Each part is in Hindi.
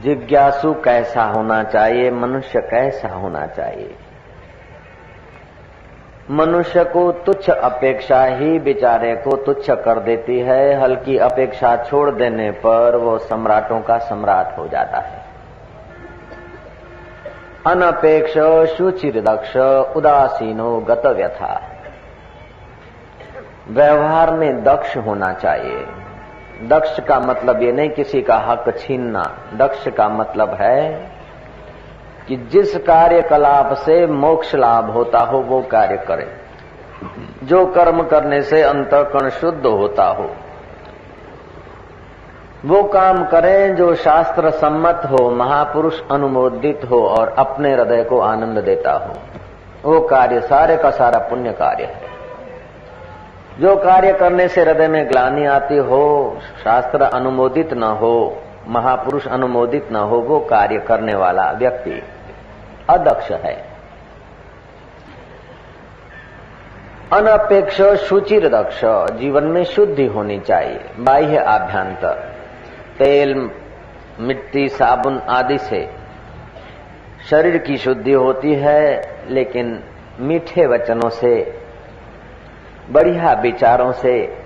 जिज्ञासु कैसा होना चाहिए, मनुष्य कैसा होना चाहिए? मनुष्य को तुच्छ अपेक्षा ही बेचारे को तुच्छ कर देती है, हल्की अपेक्षा छोड़ देने पर वो सम्राटों का सम्राट हो जाता है। अनपेक्ष सुचिर दक्ष उदासीनो गत व्यथा व्यवहार में दक्ष होना चाहिए। दक्ष का मतलब ये नहीं किसी का हक छीनना। दक्ष का मतलब है कि जिस कार्यकलाप से मोक्ष लाभ होता हो, वो कार्य करे। जो कर्म करने से अंतकरण शुद्ध होता हो, वो काम करें जो शास्त्र सम्मत हो, महापुरुष अनुमोदित हो और अपने हृदय को आनंद देता हो। वो कार्य सारे का सारा पुण्य कार्य है। जो कार्य करने से हृदय में ग्लानी आती हो, शास्त्र अनुमोदित न हो, महापुरुष अनुमोदित न हो, वो कार्य करने वाला व्यक्ति अदक्ष है। अनपेक्ष सुचिर दक्ष जीवन में शुद्धि होनी चाहिए। बाह्य आभ्यंतर तेल, मिट्टी, साबुन आदि से शरीर की शुद्धि होती है, लेकिन मीठे वचनों से बढ़िया विचारों से,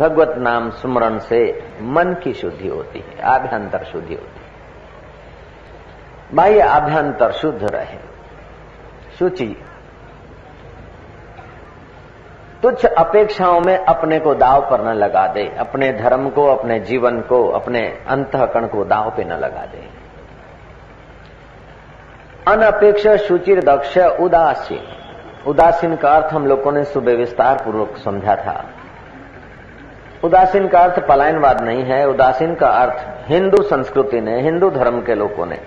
भगवत नाम स्मरण से मन की शुद्धि होती है आभ्यंतर शुद्धि होती है। बाह्य आभ्यंतर शुद्ध रहे। शुचि। तुच्छ अपेक्षाओं में अपने को दाव पर न लगा दे, अपने धर्म को, अपने जीवन को, अपने अंतकण को दाव पे न लगा दे। अनपेक्ष शुचिर दक्ष उदासीन। उदासीन का अर्थ हम लोगों ने सुबह विस्तार पूर्वक समझा था। उदासीन का अर्थ पलायनवाद नहीं है, उदासीन का अर्थ हिंदू संस्कृति ने, हिंदू धर्म के लोगों ने।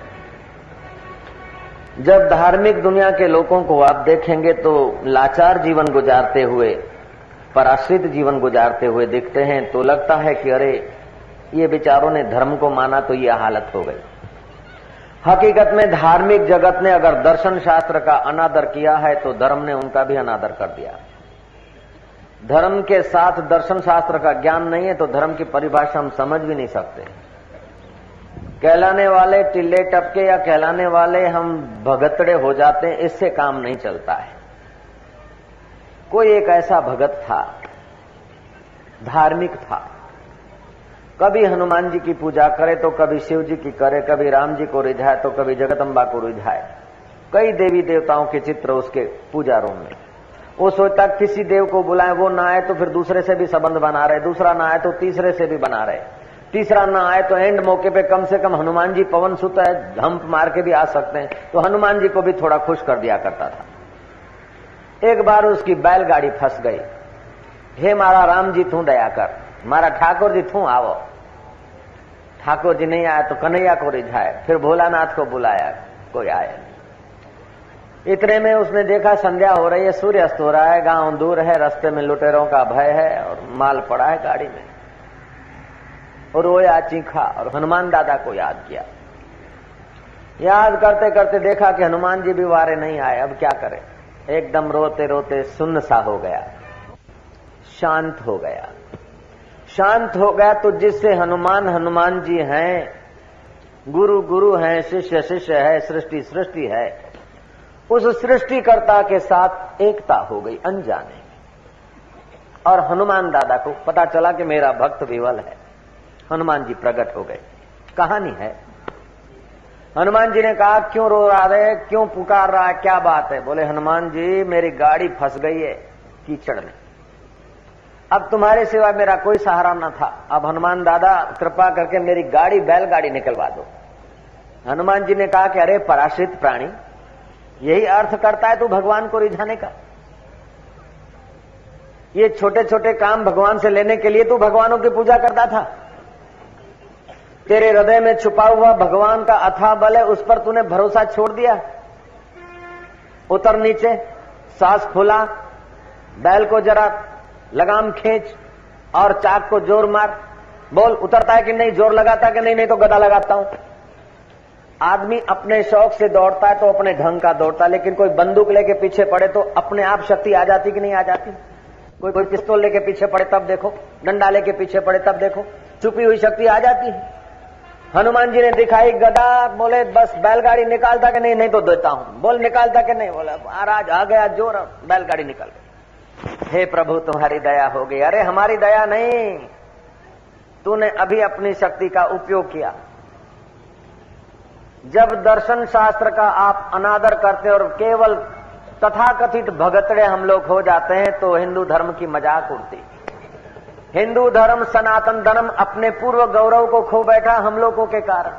जब धार्मिक दुनिया के लोगों को आप देखेंगे तो लाचार जीवन गुजारते हुए, पराश्रित जीवन गुजारते हुए दिखते हैं तो लगता है कि अरे, ये विचारों ने धर्म को माना तो ये हालत हो गई। हकीकत में धार्मिक जगत ने अगर दर्शन शास्त्र का अनादर किया है तो धर्म ने उनका भी अनादर कर दिया। धर्म के साथ दर्शन शास्त्र का ज्ञान नहीं है तो धर्म की परिभाषा हम समझ भी नहीं सकते। कहलाने वाले टिल्ले टपके या कहलाने वाले हम भगतड़े हो जाते हैं, इससे काम नहीं चलता है। कोई एक ऐसा भगत था, धार्मिक था। कभी हनुमान जी की पूजा करे तो कभी शिव जी की करे, कभी राम जी को रिझाए तो कभी जगत जगदम्बा को रिझाए। कई देवी देवताओं के चित्र उसके पूजा रूम में। वो सोचता किसी देव को बुलाए, वो ना आए तो फिर दूसरे से भी संबंध बना रहे, दूसरा ना आए तो तीसरे से भी बना रहे। तीसरा ना आए तो एंड मौके पे कम से कम हनुमान जी पवन सुत है धम्प मार के भी आ सकते हैं। तो हनुमान जी को भी थोड़ा खुश कर दिया करता था। एक बार उसकी बैलगाड़ी फंस गई। हे मारा राम जी, तू दया कर। मारा ठाकुर जी, तू आवो ठाकुर जी नहीं आया तो कन्हैया को रिझाए फिर भोलानाथ को बुलाया, कोई आया इतने में उसने देखा, संध्या हो रही है सूर्य अस्त हो रहा है, गाँव दूर है, रास्ते में लुटेरों का भय है और माल पड़ा है गाड़ी में। और रोया, चीखा, और हनुमान दादा को याद किया। याद करते करते देखा कि हनुमान जी भी वारे नहीं आए, अब क्या करें? एकदम रोते रोते सुन्न सा हो गया, शांत हो गया। शांत हो गया तो जिससे हनुमान हनुमान जी हैं, गुरु गुरु हैं, शिष्य शिष्य है, सृष्टि सृष्टि है, उस सृष्टिकर्ता के साथ एकता हो गई अनजाने और हनुमान दादा को पता चला कि मेरा भक्त विवल है। हनुमान जी प्रकट हो गए। कहानी है। हनुमान जी ने कहा, क्यों रो रहा है? क्यों पुकार रहा है? क्या बात है? बोले, हनुमान जी, मेरी गाड़ी फंस गई है कीचड़ में। अब तुम्हारे सिवा मेरा कोई सहारा न था। अब हनुमान दादा, कृपा करके मेरी गाड़ी, बैलगाड़ी निकलवा दो। हनुमान जी ने कहा कि अरे, पराश्रित प्राणी, यही अर्थ करता है तू भगवान को रिझाने का। ये छोटे छोटे काम भगवान से लेने के लिए तू भगवानों की पूजा करता था। तेरे हृदय में छुपा हुआ भगवान का अथा बल है, उस पर तूने भरोसा छोड़ दिया। उतर नीचे, सांस खुला बैल को जरा लगाम खींच और चाक को ज़ोर मार। बोल, उतरता है कि नहीं? ज़ोर लगाता कि नहीं? नहीं तो गदा लगाता हूँ। आदमी अपने शौक से दौड़ता है तो अपने ढंग का दौड़ता है, लेकिन कोई बंदूक लेके पीछे पड़े तो अपने आप शक्ति आ जाती कि नहीं आ जाती? कोई कोई पिस्तौल लेके पीछे पड़े तब देखो, डंडा लेके पीछे पड़े तब देखो, छुपी हुई शक्ति आ जाती है। हनुमान जी ने दिखाई, गदा बोले, बस बैलगाड़ी निकालता कि नहीं? नहीं तो देता हूँ। बोल, निकालता कि नहीं? बोला, महाराज आ गया ज़ोर, बैलगाड़ी निकाल गई हे प्रभु, तुम्हारी दया हो गई। अरे, हमारी दया नहीं। तूने अभी अपनी शक्ति का उपयोग किया। जब दर्शन शास्त्र का आप अनादर करते और केवल तथाकथित भगतड़े हम लोग हो जाते हैं तो हिंदू धर्म की मज़ाक उड़ती। हिंदू धर्म, सनातन धर्म अपने पूर्व गौरव को खो बैठा हम लोगों के कारण।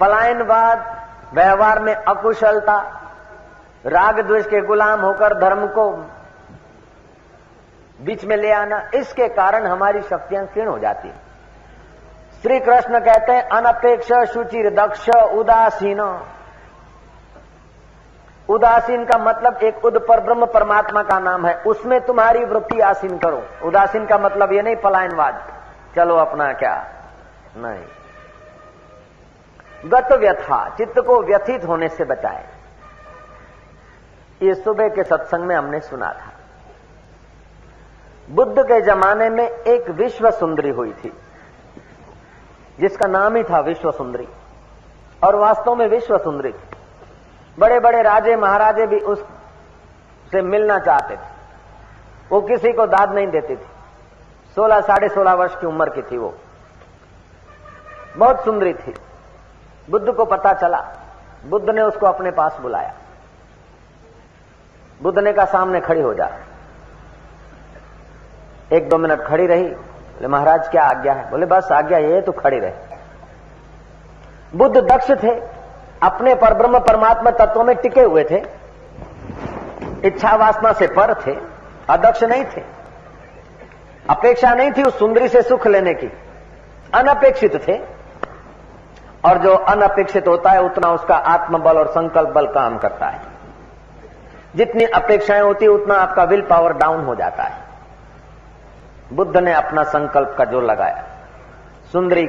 पलायनवाद, व्यवहार में अकुशलता राग द्वेष के गुलाम होकर धर्म को बीच में ले आना, इसके कारण हमारी शक्तियाँ क्षीण हो जाती श्री कृष्ण कहते हैं, अनपेक्ष, सुचिर, दक्ष, उदासीन। उदासीन का मतलब एक उद पर ब्रह्म परमात्मा का नाम है, उसमें तुम्हारी वृत्ति आसीन करो। उदासीन का मतलब ये नहीं, पलायनवाद। चलो अपना क्या? नहीं। गत व्यथा, चित्त को व्यथित होने से बचाए। ये सुबह के सत्संग में हमने सुना था। बुद्ध के जमाने में एक विश्व सुंदरी हुई थी, जिसका नाम ही था विश्व सुंदरी और वास्तव में विश्व सुंदरी थी। बड़े बड़े राजे, महाराजे भी उस से मिलना चाहते थे। वो किसी को दाद नहीं देती थी। सोलह, साढ़े सोलह वर्ष की उम्र की थी वो। बहुत सुंदरी थी। बुद्ध को पता चला। बुद्ध ने उसको अपने पास बुलाया। बुद्ध ने कहा, सामने खड़ी हो जा। एक दो मिनट खड़ी रही, बोले, महाराज, क्या आज्ञा है? बोले, बस आज्ञा ये तो खड़ी रहे। बुद्ध दक्ष थे, अपने पर ब्रह्म परमात्मा तत्व में टिके हुए थे, इच्छा वासना से पर थे, अदक्ष नहीं थे, अपेक्षा नहीं थी उस सुंदरी से सुख लेने की, अनपेक्षित थे, और जो अनपेक्षित होता है, उतना उसका आत्मबल और संकल्प बल काम करता है। जितनी अपेक्षाएँ होती है उतना आपका विल पावर डाउन हो जाता है। बुद्ध ने अपना संकल्प का ज़ोर लगाया। सुंदरी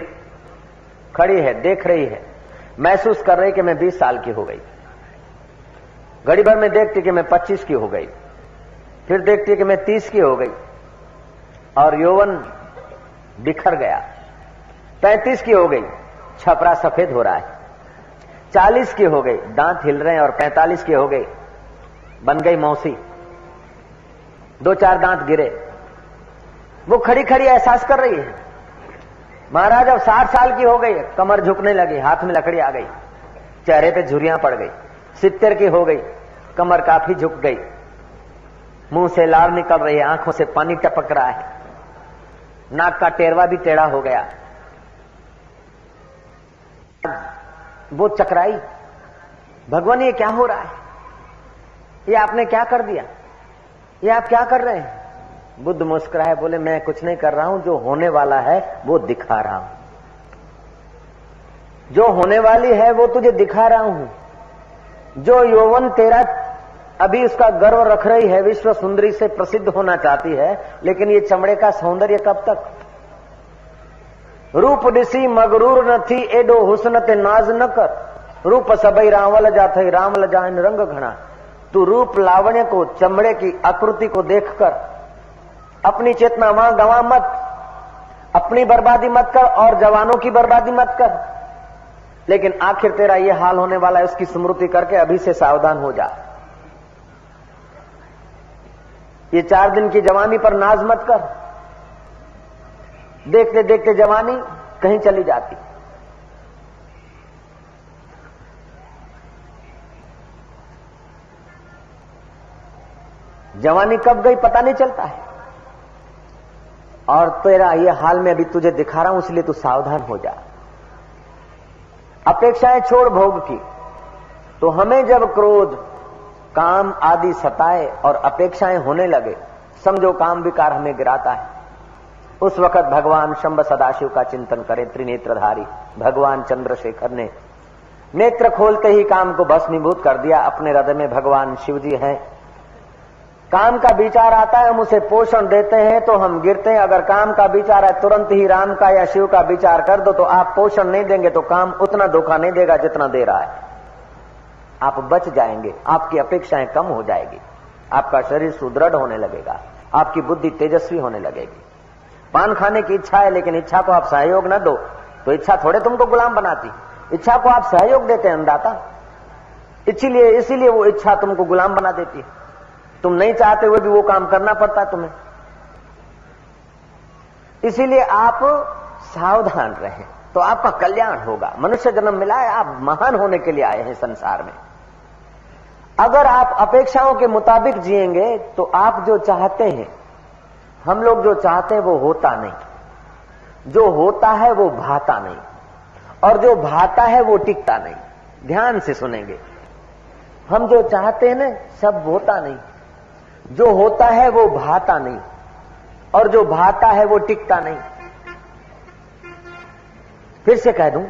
खड़ी है, देख रही है। महसूस कर रही कि मैं 20 साल की हो गई। घड़ी भर में देखती कि मैं 25 की हो गई। फिर देखती कि मैं 30 की हो गई। और यौवन बिखर गया। 35 की हो गई। छपरा सफ़ेद हो रहा है। 40 की हो गई। दांत हिल रहे हैं और 45 की हो गई। बन गई मौसी। दो चार दांत गिरे। वो खड़ी खड़ी एहसास कर रही है। महाराज अब साठ साल की हो गई, कमर झुकने लगी, हाथ में लकड़ी आ गई, चेहरे पे झुरियाँ पड़ गई सितर की हो गई, कमर काफ़ी झुक गई। मुँह से लार निकल रही है, आँखों से पानी टपक रहा है। नाक का टेरवा भी टेढ़ा हो गया। वो चकराई, भगवान, ये क्या हो रहा है? ये आपने क्या कर दिया? ये आप क्या कर रहे हैं? बुद्ध मुस्कुराए, बोले, मैं कुछ नहीं कर रहा हूँ, जो होने वाला है, वो दिखा रहा हूँ। जो होने वाली है, वो तुझे दिखा रहा हूँ। जो यौवन तेरा अभी उसका गर्व रख रही है, विश्व सुंदरी से प्रसिद्ध होना चाहती है, लेकिन ये चमड़े का सौंदर्य कब तक? रूप ॾिसी मगरूर न थी, एडो हुस्न ते नाज़ न कर। रूप सभई रावल जा थई राम लजाइन रंग घना तू रूप लावण्य को, चमड़े की आकृति को देखकर अपनी चेतना वहाँ गवा मत। अपनी बर्बादी मत कर और जवानों की बर्बादी मत कर। लेकिन आखिर तेरा यह हाल होने वाला है, उसकी स्मृति करके अभी से सावधान हो जा। ये चार दिन की जवानी पर नाज मत कर। देखते देखते जवानी कहीं चली जाती। जवानी कब गई पता नहीं चलता है। और तेरा ये हाल में अभी तुझे दिखा रहा हूँ, इसलिए तू सावधान हो जा। अपेक्षाएँ छोड़ भोग की। तो हमें जब क्रोध, काम आदि सताए और अपेक्षाएँ होने लगे, समझो काम विकार हमें गिराता है। उस वक्त भगवान शंभ सदाशिव का चिंतन करें, त्रिनेत्रधारी, भगवान चंद्रशेखर ने। नेत्र खोलते ही काम को भस्मीभूत कर दिया। अपने हृदय में भगवान शिव जी हैं। काम का विचार आता है, हम उसे पोषण देते हैं तो हम गिरते हैं। अगर काम का विचार है, तुरंत ही राम का या शिव का विचार कर दो तो आप पोषण नहीं देंगे तो काम उतना धोखा नहीं देगा जितना दे रहा है। आप बच जाएँगे, आपकी अपेक्षाएँ कम हो जाएगी, आपका शरीर सुदृढ़ होने लगेगा, आपकी बुद्धि तेजस्वी होने लगेगी। पान खाने की इच्छा है, लेकिन इच्छा को आप सहयोग न दो तो इच्छा थोड़े तुमको गुलाम बनाती। इच्छा को आप सहयोग देते हैं अंदाता इसीलिए इसीलिए वो इच्छा तुमको गुलाम बना देती है। तुम नहीं चाहते हुए भी वो काम करना पड़ता है तुम्हें। इसीलिए आप सावधान रहें तो आपका कल्याण होगा। मनुष्य जन्म मिला है, आप महान होने के लिए आए हैं संसार में। अगर आप अपेक्षाओं के मुताबिक जिएँगे तो आप जो चाहते हैं, हम लोग जो चाहते हैं वो होता नहीं। जो होता है वो भाता नहीं। और जो भाता है वो टिकता नहीं। ध्यान से सुनेंगे। हम जो चाहते हैं ना, सब होता नहीं। जो होता है वो भाता नहीं, और जो भाता है वो टिकता नहीं। फिर से कह दूँ,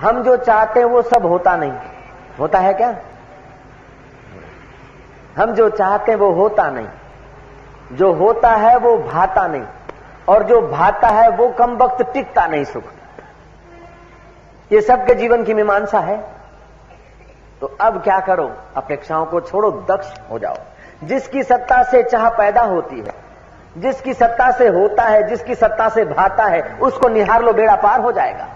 हम जो चाहते हैं वो सब होता नहीं। होता है क्या? हम जो चाहते हैं वो होता नहीं। जो होता है वो भाता नहीं, और जो भाता है वो कम वक्त टिकता नहीं सुख। ये सबके जीवन की मीमांसा है। तो अब क्या करो? अपेक्षाओं को छोड़ो, दक्ष हो जाओ। जिसकी सत्ता से चाह पैदा होती है, जिसकी सत्ता से होता है, जिसकी सत्ता से भाता है, उसको निहार लो बेड़ा पार हो जाएगा।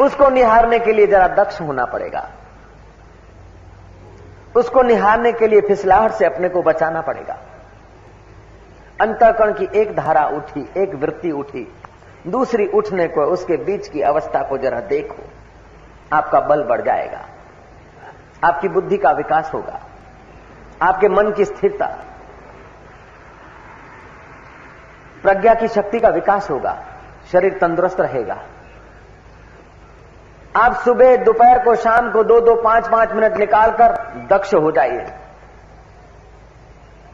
उसको निहारने के लिए जरा दक्ष होना पड़ेगा। उसको निहारने के लिए फिसलाहट से अपने को बचाना पड़ेगा। अंतकरण की एक धारा उठी, एक वृत्ति उठी, दूसरी उठने को, उसके बीच की अवस्था को जरा देखो, आपका बल बढ़ जाएगा, आपकी बुद्धि का विकास होगा। आपके मन की स्थिरता, प्रज्ञा की शक्ति का विकास होगा, शरीर तंदुरुस्त रहेगा। आप सुबह, दोपहर को, शाम को दो दो, पाँच पाँच मिनट निकालकर दक्ष हो जाइए।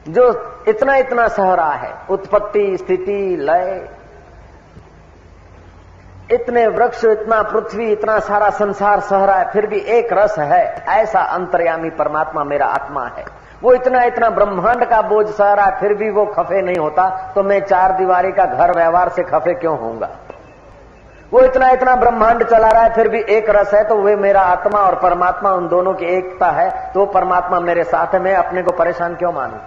जो इतना इतना सह रहा है, उत्पत्ति, स्थिति, लय, इतने वृक्ष, इतना पृथ्वी, इतना सारा संसार सह रहा है, फिर भी एक रस है, ऐसा अंतर्यामी परमात्मा मेरा आत्मा है। वो इतना इतना ब्रह्मांड का बोझ सह रहा है फिर भी वो खफे नहीं होता तो मैं चार दीवारी का घर व्यवहार से खफे क्यों होऊँगा? वो इतना इतना ब्रह्मांड चला रहा है, फिर भी एक रस है तो वे मेरा आत्मा और परमात्मा, उन दोनों की एकता है तो परमात्मा मेरे साथ है, मैं अपने को परेशान क्यों मानू?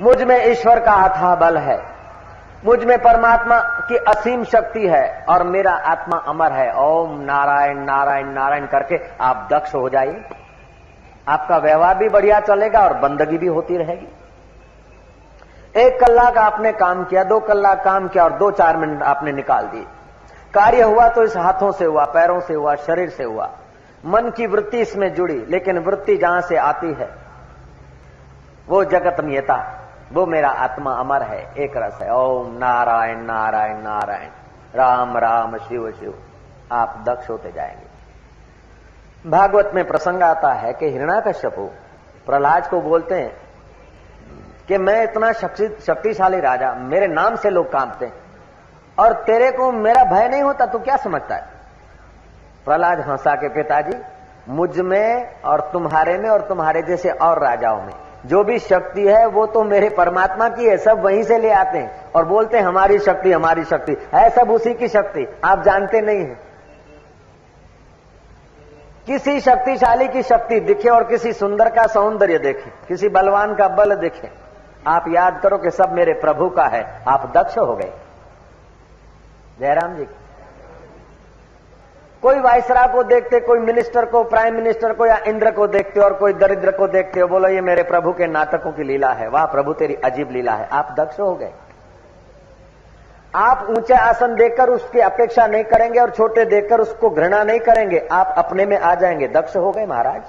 मुझमें ईश्वर का अथा बल है, मुझमें परमात्मा की असीम शक्ति है, और मेरा आत्मा अमर है। ओम नारायण नारायण नारायण करके आप दक्ष हो जाइए। आपका व्यवहार भी बढ़िया चलेगा और बंदगी भी होती रहेगी। एक कलाक आपने काम किया, दो कलाक काम किया और दो चार मिनट आपने निकाल दिए। कार्य हुआ तो इस हाथों से हुआ, पैरों से हुआ, शरीर से हुआ। मन की वृत्ति इसमें जुड़ी, लेकिन वृत्ति जहाँ से आती है, वो जगत नियता, वो मेरा आत्मा अमर है, एक रस है। ओम नारायण नारायण नारायण। राम राम, शिव शिव। आप दक्ष होते जाएँगे। भागवत में प्रसंग आता है कि हिरणा हिरणाकश्यपु प्रहलाद को बोलते हैं कि मैं इतना शक्तिशाली राजा, मेरे नाम से लोग कांपते हैं। और तेरे को मेरा भय नहीं होता, तू क्या समझता है? प्रहलाद हंसा के, पिताजी, मुझमें और तुम्हारे में और तुम्हारे जैसे और राजाओं में, जो भी शक्ति है, वो तो मेरे परमात्मा की है, सब वहीं से ले आते हैं। और बोलते हैं, हमारी शक्ति हमारी शक्ति, है सब उसी की शक्ति, आप जानते नहीं है। किसी शक्तिशाली की शक्ति दिखे और किसी सुंदर का सौंदर्य देखे, किसी बलवान का बल दिखे, आप याद करो कि सब मेरे प्रभु का है, आप दक्ष हो गए। जयराम जी, कोई वायसरा को देखते, कोई मिनिस्टर को, प्राइम मिनिस्टर को या इंद्र को देखते और कोई दरिद्र को देखते हो, बोलो, ये मेरे प्रभु के नाटकों की लीला है, वाह, प्रभु तेरी अजीब लीला है, आप दक्ष हो गए। आप ऊँचे आसन देकर उसकी अपेक्षा नहीं करेंगे और छोटे देखकर उसको घृणा नहीं करेंगे। आप अपने में आ जाएँगे। दक्ष हो गए महाराज।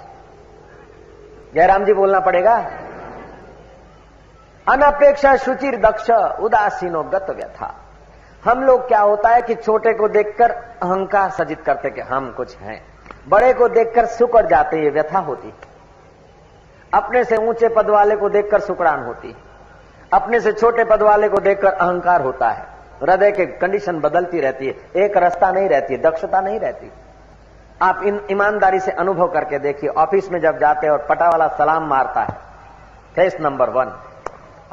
जयराम जी बोलना पड़ेगा। अनपेक्षा सुचिर दक्ष, उदासीनो गत व्यथा। हम लोग क्या होता है कि छोटे को देखकर अहंकार सजित करते कि हम कुछ हैं। बड़े को देखकर सुकड़ जाते ये व्यथा होती। अपने से ऊँचे पद वाले को देखकर सुकड़ान होती। अपने से छोटे पद वाले को देखकर अहंकार होता है। हृदय के कंडीशन बदलती रहती है, एक रास्ता नहीं रहती दक्षता नहीं रहती। आप इन ईमानदारी से अनुभव करके देखिए, ऑफ़िस में जब जाते हैं और पटा वाला सलाम मारता है, फेस नंबर वन।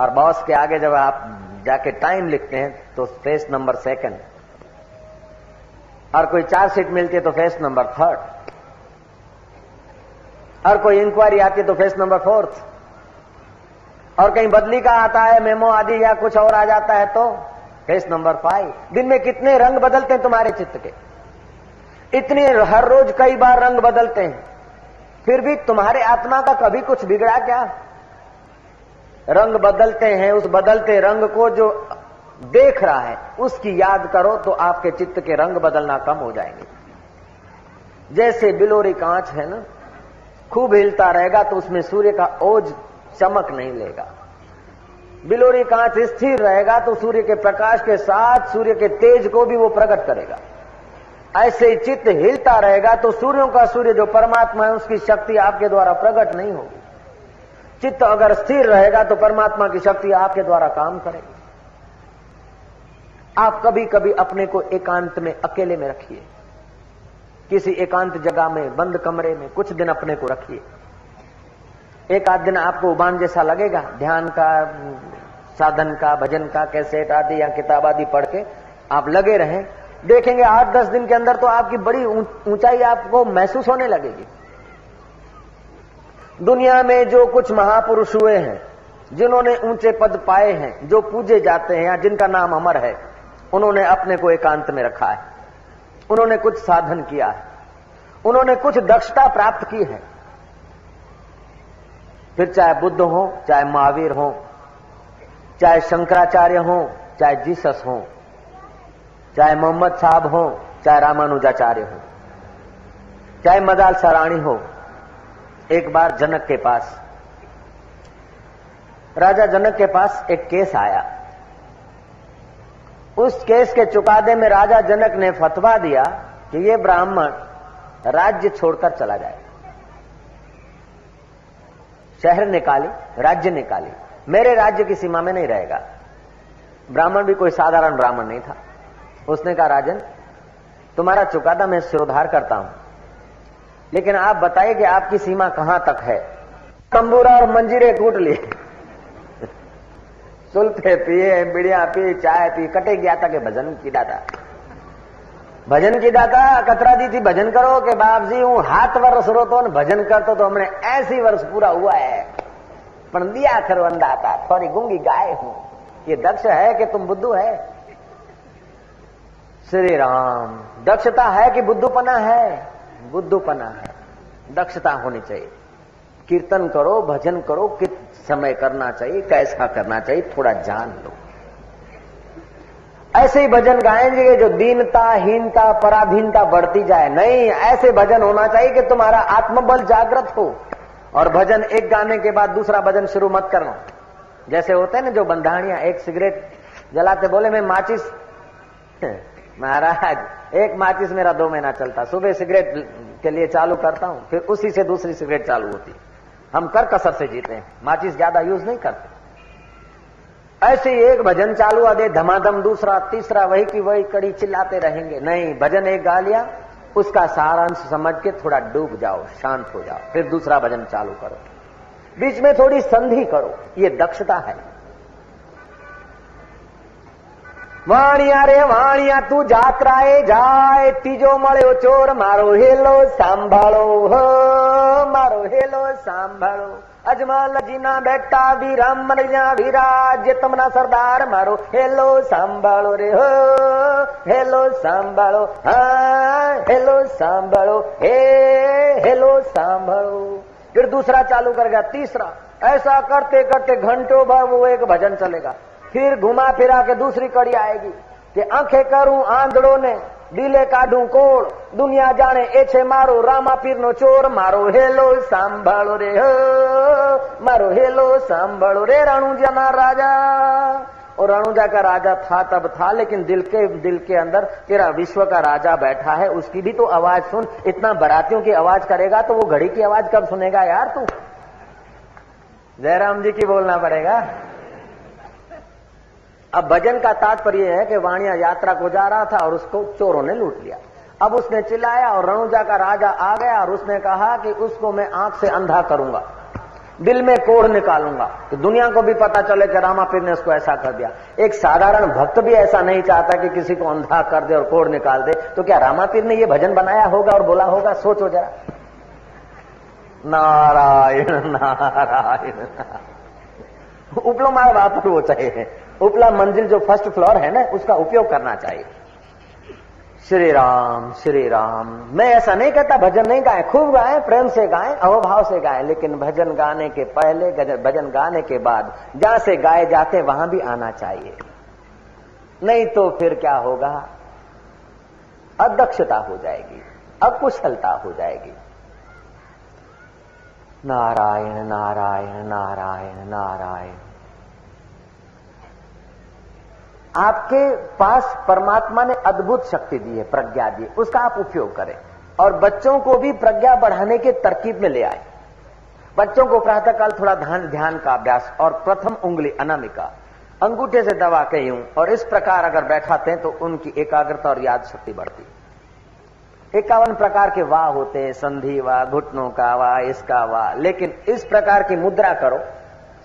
और बॉस के आगे जब आप जाके टाइम लिखते हैं तो फेस नंबर सेकंड और कोई चार सीट मिलती है तो फेस नंबर थर्ड और कोई इंक्वायरी आती है तो फेस नंबर फोर्थ और कहीं बदली का आता है मेमो आदि या कुछ और आ जाता है तो केस नंबर फाइव दिन में कितने रंग बदलते हैं तुम्हारे चित्त के? इतने हर रोज कई बार रंग बदलते हैं। फिर भी तुम्हारे आत्मा का कभी कुछ बिगड़ा क्या? रंग बदलते हैं, उस बदलते रंग को जो देख रहा है, उसकी याद करो तो आपके चित्त के रंग बदलना कम हो जाएँगे। जैसे बिलोरी कांच है ना, खूब हिलता रहेगा तो उसमें सूर्य का ओज चमक नहीं लेगा। बिलोरी कांच स्थिर रहेगा तो सूर्य के प्रकाश के साथ सूर्य के तेज को भी वो प्रकट करेगा। ऐसे ही चित्त हिलता रहेगा तो सूर्यों का सूर्य जो परमात्मा है, उसकी शक्ति आपके द्वारा प्रकट नहीं होगी। चित्त अगर स्थिर रहेगा तो परमात्मा की शक्ति आपके द्वारा काम करेगी। आप कभी कभी अपने को एकांत में अकेले में रखिए। किसी एकांत जगह में, बंद कमरे में कुछ दिन अपने को रखिए। एक आध दिन आपको उबान जैसा लगेगा, ध्यान का, साधन का, भजन का, कैसेट आदि या किताब आदि पढ़ के आप लगे रहें। देखेंगे आठ दस दिन के अंदर तो आपकी बड़ी ऊंचाई आपको महसूस होने लगेगी। दुनिया में जो कुछ महापुरुष हुए हैं, जिन्होंने ऊँचे पद पाए हैं, जो पूजे जाते हैं या जिनका नाम अमर है, उन्होंने अपने को एकांत में रखा है। उन्होंने कुछ साधन किया है। उन्होंने कुछ दक्षता प्राप्त की है। फिर चाहे बुद्ध हो, चाहे महावीर हो, चाहे शंकराचार्य हो, चाहे जीसस हो, चाहे मोहम्मद साहब हो, चाहे रामानुजाचार्य हो, चाहे मदाल सराणी हो, एक बार जनक के पास। राजा जनक के पास एक केस आया। उस केस के चुकादे में राजा जनक ने फतवा दिया कि ये ब्राह्मण राज्य छोड़कर चला जाए। शहर निकाली, राज्य निकाली। मेरे राज्य की सीमा में नहीं रहेगा। ब्राह्मण भी कोई साधारण ब्राह्मण नहीं था। उसने कहा, राजन, तुम्हारा चुकादा मैं सिरोधार करता हूँ। लेकिन आप बताइए कि आपकी सीमा कहाँ तक है? तंबूरा और मंजीरे टूट लिए। सुलते पिए, बिड़िया पी, चाय पी, कटे गया था कि भजन की दाता भजन की दाता कतरा दी थी, भजन करो के बाप जी हूँ हाथ वर्ष रो तो भजन करतो तो हमने ऐसी वर्ष पूरा हुआ है। पण दिया खरवंदा था थोड़ी गुंगी गाय हूँ। ये दक्ष है कि तुम बुद्धू है? श्री राम दक्षता है कि बुद्धूपना है? बुद्धूपना है, दक्षता होनी चाहिए। कीर्तन करो, भजन करो, कित समय करना चाहिए, कैसा करना चाहिए, थोड़ा जान लो। ऐसे ही भजन गाएँगे जो दीनता, हीनता, पराधीनता बढ़ती जाए। नहीं, ऐसे भजन होना चाहिए कि तुम्हारा आत्मबल जागृत हो। और भजन एक गाने के बाद दूसरा भजन शुरू मत करना। जैसे होते हैं ना जो बंधानिया, एक सिगरेट जलाते, बोले, मैं माचिस महाराज, एक माचिस मेरा दो महीना चलता। सुबह सिगरेट के लिए चालू करता हूँ, फिर उसी से दूसरी सिगरेट चालू होती। हम कर कसर से जीते हैं। माचिस ज़्यादा यूज़ नहीं करते। ऐसे ही एक भजन चालू आ दे धमाधम दूसरा तीसरा वही की वही कड़ी चिल्लाते रहेंगे नहीं भजन एक गा लिया उसका सारांश समझ के थोड़ा डूब जाओ शांत हो जाओ फिर दूसरा भजन चालू करो बीच में थोड़ी संधि करो ये दक्षता है વાણિયા રે વાણિયા તું જાત્રાએ જાય ત્રીજો મળ્યો ચોર મારો હેલો સાંભાળો હો મારો હેલો સાંભાળો अजमल जीना बेटा भी राम जा भी राज तमना सरदार मारो। हेलो सांभाळो रे हो, हेलो सांभाळो हाँ हेलो सांभाळो हे, हेलो सांभाळो फिर दूसरा चालू कर गया, तीसरा। ऐसा करते करते घंटों भर वो एक भजन चलेगा। फिर घुमा फिरा के दूसरी कड़ी आएगी कि आँखें करूँ आंधड़ों ने काढू कोड़ दुनिया जाने ए छे मारो रामा पीर नो चोर. मारो हेलो सांभळो रे, हो. मारो हेलो सांभळो रे रणुजा ना राजा. और रणुजा का राजा था तब था, लेकिन दिल के दिल के अंदर तेरा विश्व का राजा बैठा है, उसकी भी तो आवाज़ सुन. इतना बरातियों की आवाज़ करेगा तो वो घड़ी की आवाज़ कब सुनेगा यार तू? जयराम जी की बोलना पड़ेगा। अब भजन का तात्पर्य है कि वाणिया यात्रा को जा रहा था और उसको चोरों ने लूट लिया। अब उसने चिल्लाया और रणुजा का राजा आ गया और उसने कहा कि उसको मैं आँख से अंधा करूँगा, दिल में कोढ़ निकालूँगा। तो दुनिया को भी पता चले कि रामापीर ने उसको ऐसा कर दिया। एक साधारण भक्त भी ऐसा नहीं चाहता कि किसी को अंधा कर दे और कोढ़ निकाल दे। तो क्या रामापीर ने ये भजन बनाया होगा और बोला होगा? सोचो जरा। नारायण नारायण। उपलो मार वो चाहिए। उपला मंजिल जो फ़र्स्ट फ्लोर है ना, उसका उपयोग करना चाहिए। श्री राम श्री राम। मैं ऐसा नहीं कहता, भजन नहीं गाए, खूब गाए, प्रेम से गाए, अहोभाव से गाए, लेकिन भजन गाने के पहले भजन गाने के बाद, जहाँ से गाए जाते, वहाँ भी आना चाहिए। नहीं तो फिर क्या होगा? अदक्षता हो जाएगी, अकुशलता हो जाएगी। नारायण नारायण नारायण नारायण। आपके पास परमात्मा ने अद्भुत शक्ति दी है, प्रज्ञा दी उसका आप उपयोग करें। और बच्चों को भी प्रज्ञा बढ़ाने के तरकीब में ले आए। बच्चों को प्रातःकाल थोड़ा ध्यान ध्यान का अभ्यास और प्रथम उंगली अनामिका, अंगूठे से दबा के यूँ, और इस प्रकार अगर बैठाते हैं तो उनकी एकाग्रता और याद शक्ति बढ़ती। इक्यावन प्रकार के वाह होते हैं, संधि वाह, घुटनों का वाह, इसका वाह। लेकिन इस प्रकार की मुद्रा करो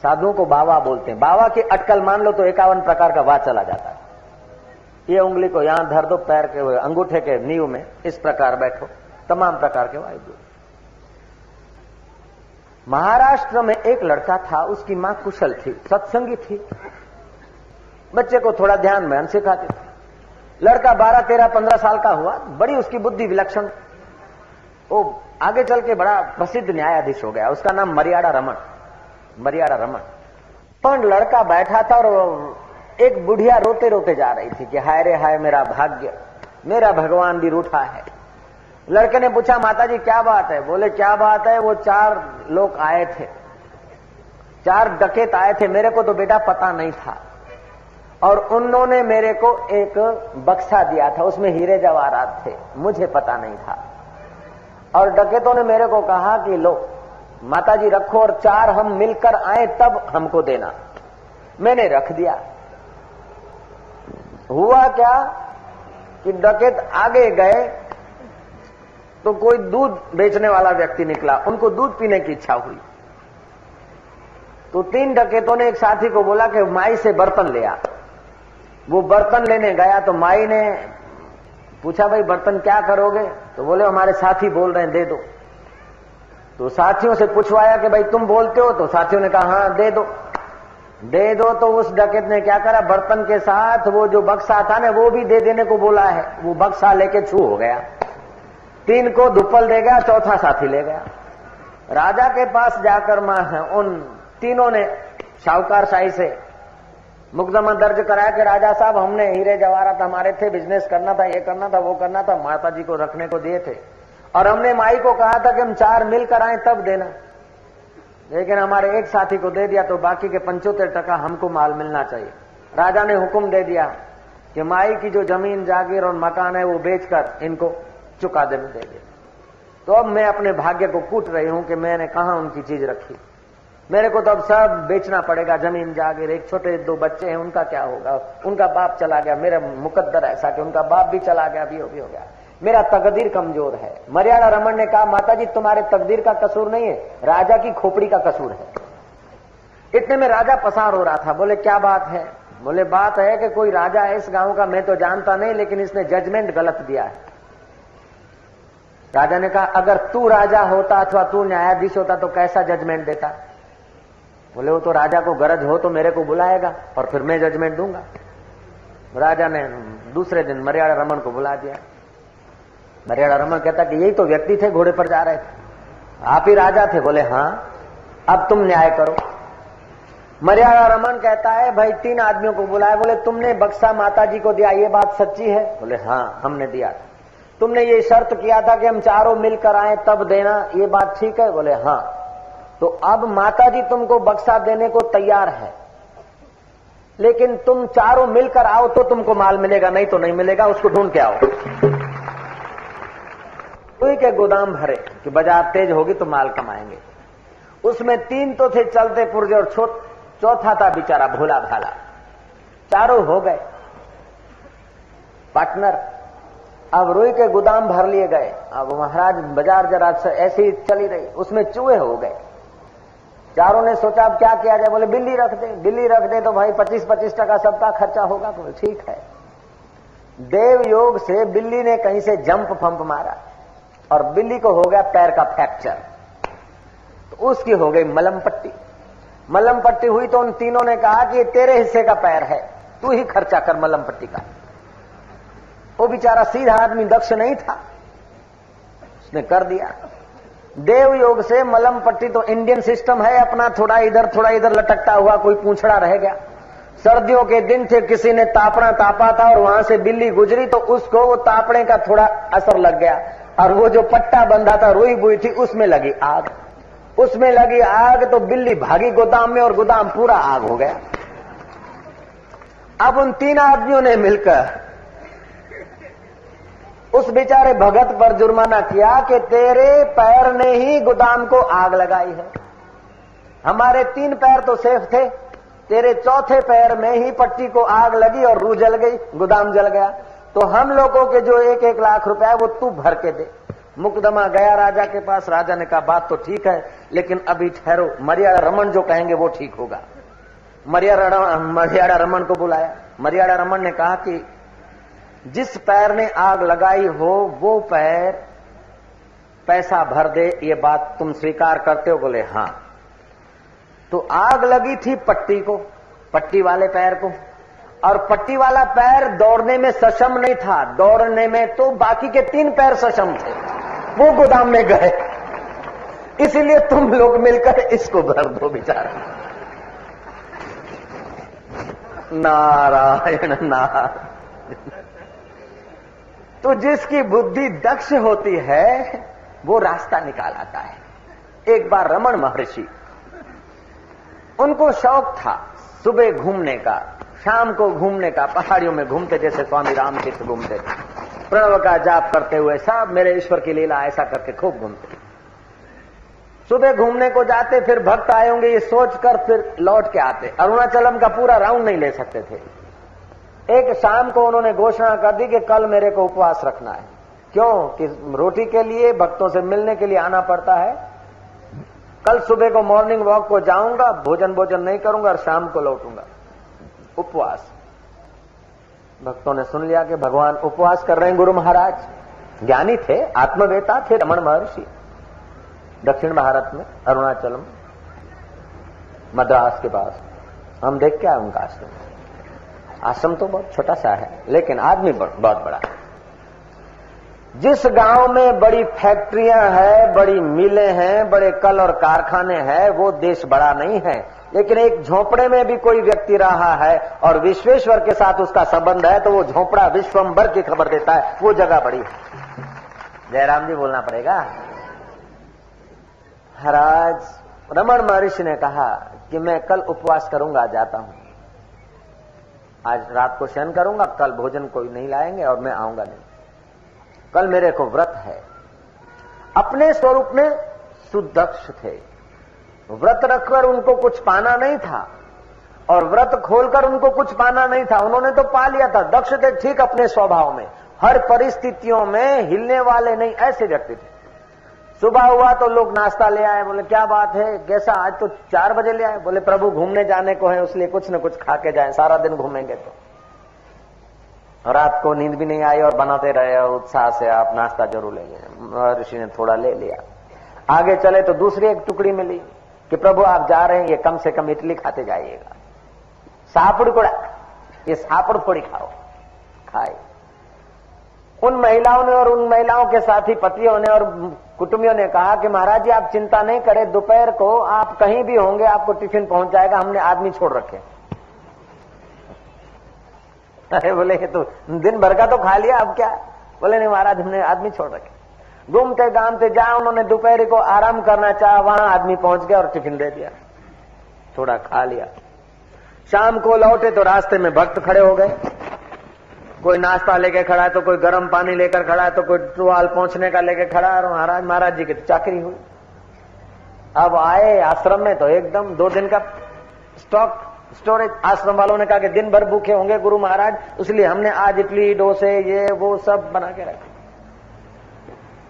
साधुओं को बावा बोलते हैं। बावा की अटकल मान लो तो इक्यावन प्रकार का वाह चला जाता है। ये उंगली को यहाँ धर दो, पैर के अंगूठे के नींव में, इस प्रकार बैठो। तमाम प्रकार के वायु महाराष्ट्र में एक लड़का था, उसकी माँ कुशल थी, सत्संगी थी। बच्चे को थोड़ा ध्यान में सिखाती थी। लड़का बारह, तेरह, पंद्रह साल का हुआ, बड़ी उसकी बुद्धि विलक्षण। वो आगे चल के बड़ा प्रसिद्ध न्यायाधीश हो गया, उसका नाम मरियाड़ा रमन। मरियाड़ा रमन। पर लड़का बैठा था और एक बुढ़िया रोते रोते जा रही थी कि, हाय रे, हाय मेरा भाग्य, मेरा भगवान भी रूठा है। लड़के ने पूछा माता जी क्या बात है? बोले, क्या बात है, वो चार लोग आए थे। चार डकेत आए थे, मेरे को तो बेटा पता नहीं था। और उन्होंने मेरे को एक बक्सा दिया था, उसमें हीरे जवाहरात थे, मुझे पता नहीं था। और डकेतों ने मेरे को कहा कि, लो माता जी रखो और चार हम मिलकर आए, तब हमको देना। मैंने रख दिया। हुआ क्या कि डकेत आगे गए तो कोई दूध बेचने वाला व्यक्ति निकला। उनको दूध पीने की इच्छा हुई। तो तीन डकेतों ने एक साथी को बोला कि माई से बर्तन ले आ। वो बर्तन लेने गया तो माई ने पूछा, भाई, बर्तन क्या करोगे? तो बोले, हमारे साथी बोल रहे हैं, दे दो। तो साथियों से पूछवाया कि भाई तुम बोलते हो तो साथियों ने कहा हाँ दे दो। दे दो? तो उस डकेत ने क्या करा, बर्तन के साथ वो जो बक्सा था ना, वो भी दे देने को बोला है। वो बक्सा लेके छू हो गया। तीन को धुप्पल दे गया, चौथा साथी ले गया। राजा के पास जाकर माँ, उन तीनों ने शाहूकार शाही से मुकदमा दर्ज कराया कि राजा साहब, हमने हीरे जवाहरात हमारे थे, बिज़नेस करना था, ये करना था, वो करना था माता जी को रखने को दिए थे। और हमने माई को कहा था कि हम चार मिलकर आए, तब देना। लेकिन हमारे एक साथी को दे दिया तो बाकी के पंचोत्तर टका हमको माल मिलना चाहिए। राजा ने हुक्म दे दिया कि माई की जो ज़मीन, जागीर और मकान है, वो बेचकर इनको चुका देने देंगे तो अब मैं अपने भाग्य को कूट रही हूँ कि मैंने कहा उनकी चीज़ रखी। मेरे को तो अब सब बेचना पड़ेगा, ज़मीन, जागीर, एक छोटे दो बच्चे हैं, उनका क्या होगा? उनका बाप चला गया, मेरा मुकद्दर ऐसा कि उनका बाप भी चला गया, भी हो भी हो गया। मेरा तकदीर कमज़ोर है। मर्यादा रमन ने कहा माता जी तुम्हारे तकदीर का कसूर नहीं है, राजा की खोपड़ी का कसूर है। इतने में राजा पसार हो रहा था। बोले, क्या बात है? बोले, बात है कि कोई राजा है इस गाँव का मैं तो जानता नहीं, लेकिन इसने जजमेंट गलत दिया है। राजा ने कहा, अगर तू राजा होता अथवा तू न्यायाधीश होता तो कैसा जजमेंट देता? बोले, वो तो राजा को गरज हो तो मेरे को बुलाएगा, और फिर मैं जजमेंट दूँगा। राजा ने दूसरे दिन मर्यादा रमन को बुला दिया। मर्यादा रमन कहता कि यही तो व्यक्ति थे, घोड़े पर जा रहे थे। आप ही राजा थे, बोले हाँ अब तुम न्याय करो। मर्यादा रमन कहता है, भाई, तीन आदमियों को बुलाया। बोले, तुमने बक्सा माता जी को दिया, ये बात सच्ची है? बोले हाँ हमने दिया था। तुमने ये शर्त किया था कि हम चारों मिलकर आए, तब देना, ये बात ठीक है? बोले हाँ। तो अब माता जी तुमको बक्सा देने को तैयार है। लेकिन तुम चारों मिलकर आओ तो तुमको माल मिलेगा, नहीं तो नहीं मिलेगा, उसको ढूंढ के आओ। रुई के गोदाम भरे कि बाज़ार तेज होगी तो माल कमाएँगे। उसमें तीन तो थे चलते पुरजे और चौथा था बेचारा भोला भाला। चारों हो गए। पार्टनर, अब रुई के गोदाम भर लिए गए। अब महाराज, बाज़ार जरा ऐसी चली रही। उसमें चूहे हो गए। चारों ने सोचा, अब क्या किया जाए? बोले, बिल्ली रख दे, बिल्ली रख दे तो भाई पच्चीस पच्चीस टका सबका खर्चा होगा। तो ठीक है। देव योग से बिल्ली ने कहीं से जंप फंप मारा। और बिल्ली को हो गया पैर का फ्रैक्चर। तो उसकी हो गई मलम पट्टी। मलम पट्टी हुई तो उन तीनों ने कहा कि ये तेरे हिस्से का पैर है, तू ही खर्चा कर मलम पट्टी का। वो बेचारा सीधा आदमी दक्ष नहीं था। उसने कर दिया। देव योग से मलम पट्टी तो इंडियन सिस्टम है, अपना थोड़ा इधर थोड़ा इधर लटकता हुआ कोई पूछड़ा रह गया। सर्दियों के दिन थे, किसी ने तापना तापा था और वहाँ से बिल्ली गुजरी तो उसको वो तापने का थोड़ा असर लग गया। और वो जो पट्टा बंधा था, रोई बुई थी, उसमें लगी आग। उसमें लगी आग तो बिल्ली भागी गोदाम में और गोदाम पूरा आग हो गया। अब उन तीन आदमियों ने मिलकर उस बेचारे भगत पर जुर्माना किया कि तेरे पैर ने ही गोदाम को आग लगाई है। हमारे तीन पैर तो सेफ़ थे, तेरे चौथे पैर में ही पट्टी को आग लगी और रू जल गई, गोदाम जल गया। तो हम लोगों के जो एक एक लाख रुपया है वो तू भर के दे। मुकदमा गया राजा के पास, राजा ने कहा, बात तो ठीक है, लेकिन अभी ठहरो। मर्यादा रमन जो कहेंगे वो ठीक होगा। मर्यादा मर्यादा रमन को बुलाया। मर्यादा रमन ने कहा कि जिस पैर ने आग लगाई हो, वो पैर पैसा भर दे, ये बात तुम स्वीकार करते हो, बोले हाँ। तो आग लगी थी पट्टी को, पट्टी वाले पैर को। और पट्टी वाला पैर दौड़ने में सक्षम नहीं था। दौड़ने में तो बाकी के तीन पैर सक्षम थे। वो गोदाम में गए। इसीलिए तुम लोग मिलकर इसको भर दो बेचारा। नारायण नारायण। तो जिसकी बुद्धि दक्ष होती है, वो रास्ता निकाल आता है। एक बार रमन महर्षि, उनको शौक था सुबह घूमने का। शाम को घूमने का, पहाड़ियों में घूमते जैसे स्वामी रामकृष्ण घूमते थे। प्रणव का जाप करते हुए सब मेरे ईश्वर की लीला ऐसा करके खूब घूमते। सुबह घूमने को जाते, फिर भक्त आए होंगे, ये सोचकर फिर लौट के आते। अरुणाचलम का पूरा राउंड नहीं ले सकते थे। एक शाम को उन्होंने घोषणा कर दी कि कल मेरे को उपवास रखना है। क्यों? कि रोटी के लिए, भक्तों से मिलने के लिए आना पड़ता है। कल सुबह को मॉर्निंग वॉक को जाऊँगा भोजन भोजन नहीं करूँगा और शाम को लौटूँगा। उपवास। भक्तों ने सुन लिया कि भगवान उपवास कर रहे हैं गुरु महाराज। ज्ञानी थे, आत्मवेता थे रमन महर्षि। दक्षिण भारत में अरुणाचल में मद्रास के पास। हम देख के आए उनका आश्रम। आश्रम तो बहुत छोटा सा है, लेकिन आदमी बहुत बड़ा है। जिस गाँव में बड़ी फैक्ट्रियाँ हैं, बड़ी मिलें हैं, बड़े कल और कारखाने हैं, वो देश बड़ा नहीं है। लेकिन एक झोपड़े में भी कोई व्यक्ति रहा है और विश्वेश्वर के साथ उसका संबंध है तो वो झोपड़ा विश्वम्बर की खबर देता है। वो जगह बड़ी है। जयराम जी बोलना पड़ेगा। महाराज रमन महर्षि ने कहा कि मैं कल उपवास करूँगा जाता हूँ। आज रात को शयन करूँगा, कल भोजन कोई नहीं लाएँगे और मैं आऊँगा नहीं। कल मेरे को व्रत है। अपने स्वरूप में सुदक्ष थे। व्रत रखकर उनको कुछ पाना नहीं था। और व्रत खोलकर उनको कुछ पाना नहीं था। उन्होंने तो पा लिया था। दक्ष थे ठीक अपने स्वभाव में। हर परिस्थितियों में हिलने वाले नहीं, ऐसे व्यक्ति थे। सुबह हुआ तो लोग नाश्ता ले आए, बोले, क्या बात है? कैसा? आज तो चार बजे ले आए। बोले, प्रभु, घूमने जाने को है उसलिए कुछ न कुछ खा के जाए। सारा दिन घूमेंगे तो। रात को नींद भी नहीं आई और बनाते रहे, उत्साह से आप नाश्ता ज़रूर लेंगे ऋषि ने थोड़ा ले लिया। आगे चले तो दूसरी एक टुकड़ी मिली। कि प्रभु, आप जा रहे हैं, ये कम से कम इडली खाते जाइएगा। सापुड़ कोड़ा ये सापुड़ फोड़ी खाओ, खाए। उन महिलाओं ने और उन महिलाओं के साथी, पतियों ने और कुटुंबियों ने कहा कि महाराज जी, आप चिंता नहीं करें, दोपहर को आप कहीं भी होंगे, आपको टिफ़िन पहुँच जाएगा, हमने आदमी छोड़ रखे अरे बोले तो दिन भर का तो खा लिया, अब क्या? बोले, नहीं महाराज, हमने आदमी छोड़ रखे घूमते गामते जा उन्होंने दोपहर को आराम करना चाहा, वहाँ आदमी पहुँच गया और टिफ़िन दे दिया। थोड़ा खा लिया। शाम को लौटे तो रास्ते में भक्त खड़े हो गए। कोई नाश्ता लेके खड़ा है तो कोई गर्म पानी लेकर खड़ा है तो कोई टुआल पहुँचने का लेके खड़ा है और महाराज महाराज जी की तो चाकरी हुई। अब आए आश्रम में तो एकदम दो दिन का स्टॉक, स्टोरेज आश्रम वालों ने कहा कि दिन भर भूखे होंगे गुरु महाराज, इसलिए हमने आज इडली, डोसे, ये, वो सब बना के रखे।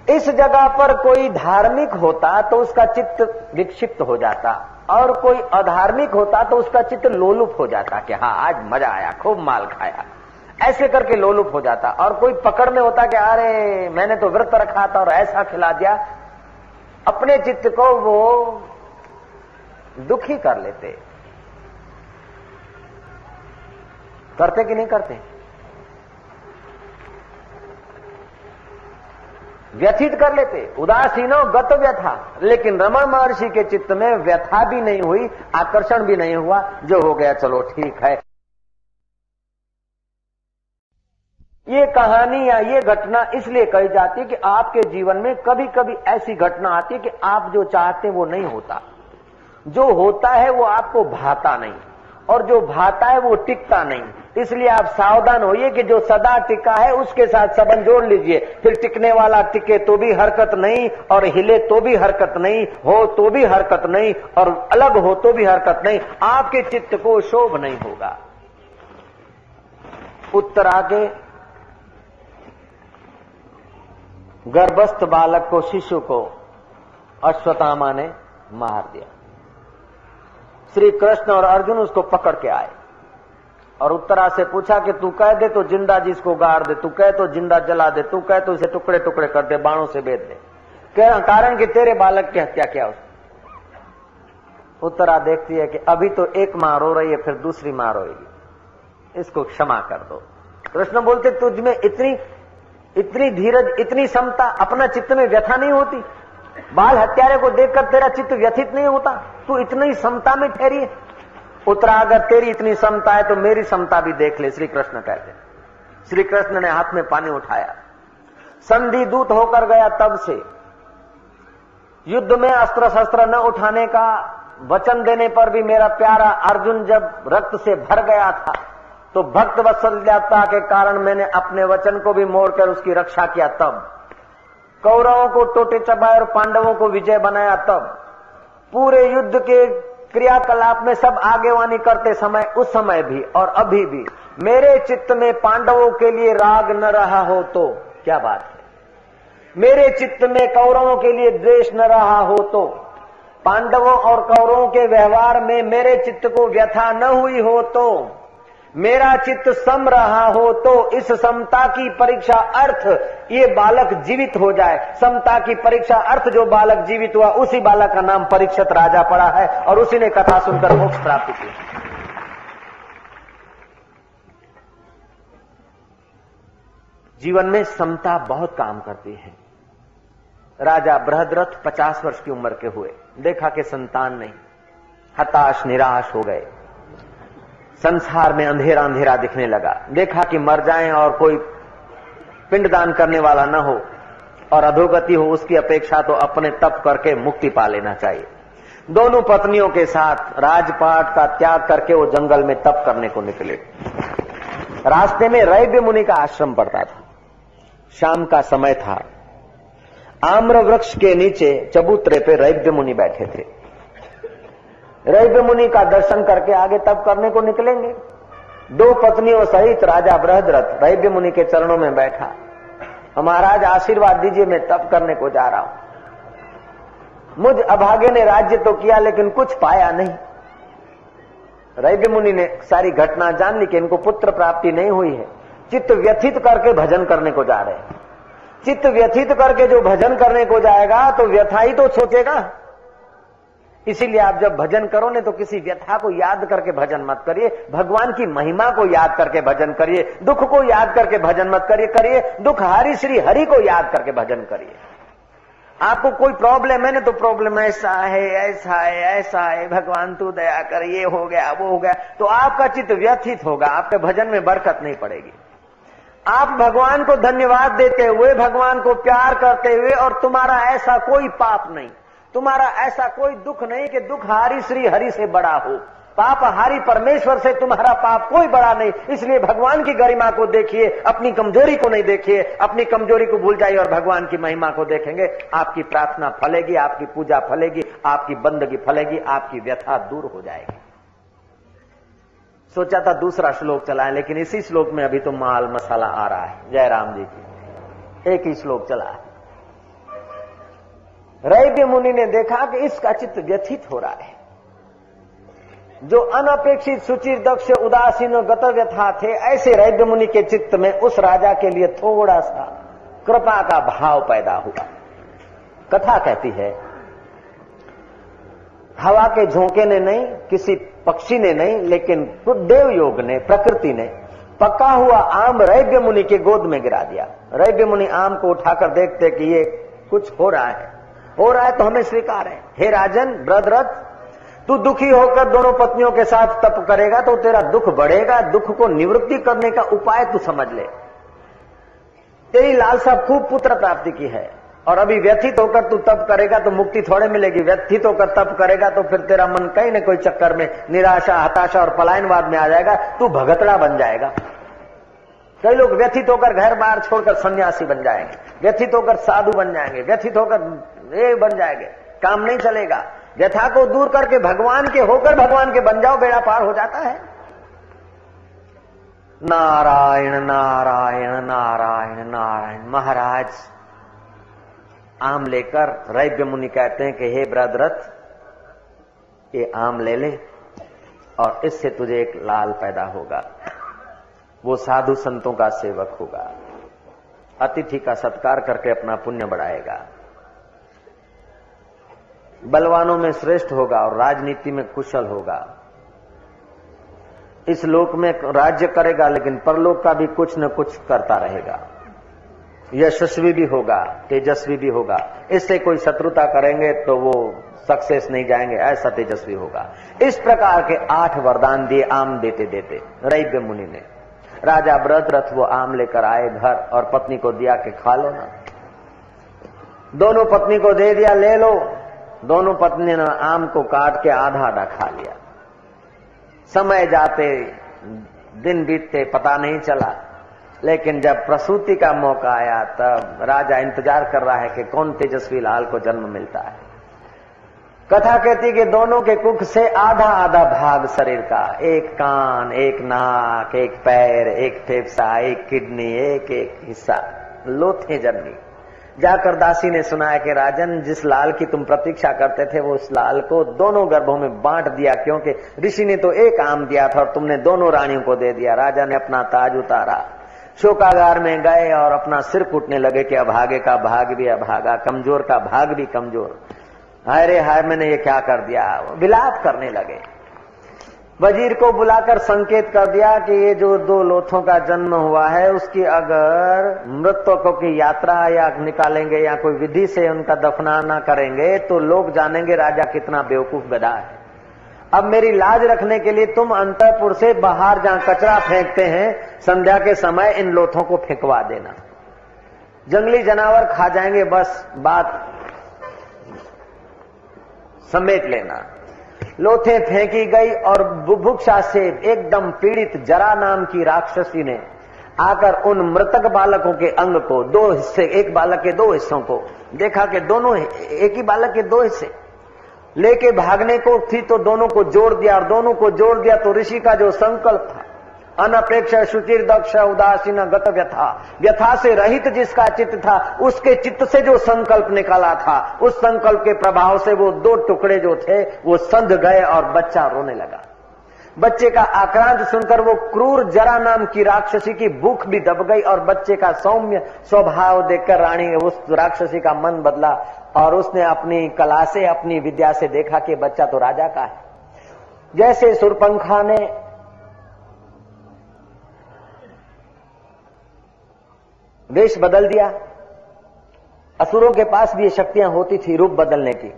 इस जगह पर कोई धार्मिक होता तो उसका चित्त विक्षिप्त हो जाता, और कोई अधार्मिक होता तो उसका चित्त लोलुप हो जाता कि हाँ आज मज़ा आया, खूब माल खाया। ऐसे करके लोलुप हो जाता, और कोई पकड़ में होता कि अरे, मैंने तो व्रत रखा था और ऐसा खिला दिया। अपने चित्त को वो दुखी कर लेते। करते कि नहीं करते? व्यथित कर लेते। उदासीनो गत व्यथा। लेकिन रमन महर्षि के चित्त में व्यथा भी नहीं हुई, आकर्षण भी नहीं हुआ। जो हो गया, चलो ठीक है। ये कहानी या ये घटना इसलिए कही जाती है कि आपके जीवन में कभी कभी ऐसी घटना आती है कि आप जो चाहते वो नहीं होता। जो होता है, वो आपको भाता नहीं। और जो भाता है वो टिकता नहीं। इसलिए आप सावधान होइए कि जो सदा टिका है, उसके साथ संबंध जोड़ लीजिए। फिर टिकने वाला टिके तो भी हरकत नहीं, और हिले तो भी हरकत नहीं, हो तो भी हरकत नहीं, और अलग हो तो भी हरकत नहीं। आपके चित्त को शोभ नहीं होगा। उत्तर के गर्भस्थ बालक को, शिशु को अश्वतामा ने मार दिया। श्री कृष्ण और अर्जुन उसको पकड़ के आए। और उत्तरा से पूछा कि तू कह दे तो ज़िंदा जिसको गाड़ दे, तू कह तो ज़िंदा जला दे, तू कह तो इसे टुकड़े टुकड़े कर दे, बाणों से बेच दे। कारण कि तेरे बालक की हत्या किया उसने उत्तरा देखती है कि अभी तो एक माँ रो रही है, फिर दूसरी माँ रोएगी। इसको क्षमा कर दो। कृष्ण बोलते, तुझ में इतनी इतनी धीरज, इतनी क्षमता अपना चित्त में व्यथा नहीं होती। बाल हत्यारे को देखकर तेरा चित्त व्यथित नहीं होता। तू इतनी समता में ठहरी है। उत्तरा अगर तेरी इतनी समता है तो मेरी समता भी देख ले श्री कृष्ण कहते श्री कृष्ण ने हाथ में पानी उठाया। संधि दूत होकर गया तब से। युद्ध में अस्त्र शस्त्र न उठाने का वचन देने पर भी मेरा प्यारा अर्जुन जब रक्त से भर गया था तो भक्त वत्सल्यता के कारण मैंने अपने वचन को भी मोड़कर उसकी रक्षा किया तब। कौरवों को टोटे चबाए और पांडवों को विजय बनाया तब। पूरे युद्ध के क्रियाकलाप में सब आगेवानी करते समय, उस समय भी और अभी भी, मेरे चित्त में पांडवों के लिए राग न रहा हो तो क्या बात है? मेरे चित्त में कौरवों के लिए द्वेष न रहा हो तो। पांडवों और कौरवों के व्यवहार में मेरे चित्त को व्यथा न हुई हो तो। मेरा चित्त सम रहा हो तो इस समता की परीक्षा अर्थ ये बालक जीवित हो जाए। समता की परीक्षा अर्थ जो बालक जीवित हुआ, उसी बालक का नाम परीक्षित राजा पड़ा है और उसी ने कथा सुनकर मोक्ष प्राप्त किया। जीवन में समता बहुत काम करती है। राजा बृहदरथ पचास वर्ष की उम्र के हुए। देखा कि संतान नहीं। हताश, निराश हो गए। संसार में अंधेरा अंधेरा दिखने लगा। देखा कि मर जाएँ और कोई पिंडदान करने वाला न हो और अधोगति हो, उसकी अपेक्षा तो अपने तप करके मुक्ति पा लेना चाहिए। दोनों पत्नियों के साथ राजपाट का त्याग करके वो जंगल में तप करने को निकले। रास्ते में रैव्य मुनि का आश्रम पड़ता था। शाम का समय था। आम्र वृक्ष के नीचे चबूतरे पे रैव्य मुनि बैठे थे। रैव्य मुनि का दर्शन करके आगे तब करने को निकलेंगे। दो पत्नियों सहित राजा बृहदरथ रैव्य मुनि के चरणों में बैठा। महाराज, आशीर्वाद दीजिए, मैं तप करने को जा रहा हूँ। मुझ अभागे ने राज्य तो किया, लेकिन कुछ पाया नहीं। रैव्य मुनि ने सारी घटना जान ली कि इनको पुत्र प्राप्ति नहीं हुई है। चित्त व्यथित करके भजन करने को जा रहे हैं। चित्त व्यथित करके जो भजन करने को जाएगा तो व्यथा ही तो सोचेगा। इसीलिए आप जब भजन करो ने तो किसी व्यथा को याद करके भजन मत करिए, भगवान की महिमा को याद करके भजन करिए, दुख को याद करके भजन मत करिए करिए दुख हरि श्री हरि को याद करके भजन करिए। आपको कोई प्रॉब्लम है ना तो प्रॉब्लम ऐसा है ऐसा है ऐसा है, भगवान तू दया कर, ये हो गया, वो हो गया। तो आपका चित्त व्यथित होगा, आपके भजन में बरकत नहीं पड़ेगी। आप भगवान को धन्यवाद देते हुए, भगवान को प्यार करते हुए और तुम्हारा ऐसा कोई पाप नहीं। तुम्हारा ऐसा कोई दुख नहीं कि दुख हारी श्री हरि से बड़ा हो। पाप हारी परमेश्वर से तुम्हारा पाप कोई बड़ा नहीं। इसलिए भगवान की गरिमा को देखिए, अपनी कमज़ोरी को नहीं देखिए, अपनी कमज़ोरी को भूल जाइए और भगवान की महिमा को देखेंगे। आपकी प्रार्थना फलेगी, आपकी पूजा फलेगी, आपकी बंदगी फलेगी, आपकी व्यथा दूर हो जाएगी। सोचा था दूसरा श्लोक चलाए, लेकिन इसी श्लोक में अभी तो माल मसाला आ रहा है। जय राम जी की। एक ही श्लोक चला है। रैव्य मुनि ने देखा कि इसका चित्त व्यथित हो रहा है। जो अनपेक्षित सुचिर, दक्ष, उदासीन गतव्य था, थे, ऐसे रैव्य मुनि के चित्त में उस राजा के लिए थोड़ा सा कृपा का भाव पैदा हुआ। कथा कहती है, हवा के झोंके ने नहीं, किसी पक्षी ने नहीं, लेकिन देव योग ने, प्रकृति ने पका हुआ आम रैव्य मुनि के गोद में गिरा दिया। रैव्य मुनि आम को उठाकर देखते कि ये कुछ हो रहा है। हो रहा है तो हमें स्वीकार है। हे राजन, ब्रदरथ, तू दुखी होकर दोनों पत्नियों के साथ तप करेगा तो तेरा दुख बढ़ेगा। दुख को निवृत्ति करने का उपाय तू समझ ले। तेरी लालसा खूब पुत्र प्राप्ति की है और अभी व्यथित होकर तू तप करेगा तो मुक्ति थोड़े मिलेगी। व्यथित होकर तप करेगा तो फिर तेरा मन कहीं न कोई चक्कर में निराशा, हताशा और पलायनवाद में आ जाएगा। तू भगतड़ा बन जाएगा। कई लोग व्यथित होकर घर बार छोड़कर सन्यासी बन जाएँगे। व्यथित होकर साधु बन जाएँगे। व्यथित होकर ये बन जाएँगे। काम नहीं चलेगा। व्यथा को दूर करके भगवान के होकर भगवान के बन जाओ, बेड़ा पार हो जाता है। नारायण नारायण नारायण नारायण, महाराज। आम लेकर रैव्य मुनि कहते हैं कि, हे ब्रदरथ ये आम ले ले और इससे तुझे एक लाल पैदा होगा। वो साधु संतों का सेवक होगा। अतिथि का सत्कार करके अपना पुण्य बढ़ाएगा। बलवानों में श्रेष्ठ होगा और राजनीति में कुशल होगा। इस लोक में राज्य करेगा, लेकिन परलोक का भी कुछ न कुछ करता रहेगा। यशस्वी भी होगा, तेजस्वी भी होगा। इससे कोई शत्रुता करेंगे तो वो सक्सेस नहीं जाएँगे, ऐसा तेजस्वी होगा। इस प्रकार के आठ वरदान दिए आम देते देते, रैव्य मुनि ने। राजा व्रत रथ वो आम लेकर आए घर और पत्नी को दिया कि खा लो ना दोनों पत्नी को दे दिया, ले लो। दोनों पत्नी ने आम को काट के आधा आधा खा लिया। समय जाते, दिन बीतते, पता नहीं चला। लेकिन जब प्रसूति का मौका आया, तब राजा इंतज़ार कर रहा है कि कौन तेजस्वी लाल को जन्म मिलता है। कथा कहती कि दोनों के कुख से आधा आधा भाग शरीर का, एक कान, एक नाक, एक पैर, एक फेफसा, एक किडनी, एक एक हिस्सा, लोथे जन्मी। जाकर दासी ने सुनाया कि राजन, जिस लाल की तुम प्रतीक्षा करते थे, वो उस लाल को दोनों गर्भों में बांट दिया, क्योंकि ऋषि ने तो एक आम दिया था और तुमने दोनों रानियों को दे दिया। राजा ने अपना ताज उतारा। शोकागार में गए और अपना सिर कूटने लगे कि अभागे का भाग भी अभागा कमज़ोर का भाग भी कमज़ोर। हाय रे, हाय, मैंने ये क्या कर दिया? विलाप करने लगे। वज़ीर को बुलाकर संकेत कर दिया कि ये जो दो लोथों का जन्म हुआ है, उसकी अगर मृतकों की यात्रा या निकालेंगे या कोई विधि से उनका दफनाना करेंगे तो लोग जानेंगे राजा कितना बेवकूफ़ गदा है। अब मेरी लाज रखने के लिए तुम अंतरपुर से बाहर जहाँ कचरा फेंकते हैं, संध्या के समय इन लोथों को फेंकवा देना। जंगली जानवर खा जाएँगे, बस बात समेट लेना। लोथे फेंकी गई और बुभुक्षा से एकदम पीड़ित जरा नाम की राक्षसी ने आकर उन मृतक बालकों के अंग को दो हिस्से, एक बालक के दो हिस्सों को देखा कि दोनों एक ही बालक के दो हिस्से। लेके भागने को थी तो दोनों को जोड़ दिया और दोनों को जोड़ दिया तो ऋषि का जो संकल्प था अनपेक्ष सुचिर, दक्ष, उदासीन, गत व्यथा। व्यथा से रहित जिसका चित्त था, उसके चित्त से जो संकल्प निकाला था, उस संकल्प के प्रभाव से वो दो टुकड़े जो थे, वो संध गए और बच्चा रोने लगा। बच्चे का आक्रांत सुनकर वो क्रूर जरा नाम की राक्षसी की भूख भी दब गई और बच्चे का सौम्य स्वभाव देखकर रानी उस राक्षसी का मन बदला और उसने अपनी कला से, अपनी विद्या से देखा कि बच्चा तो राजा का है। जैसे सुरपंखा ने वेश बदल दिया। असुरों के पास भी ये शक्तियाँ होती थी रूप बदलने की।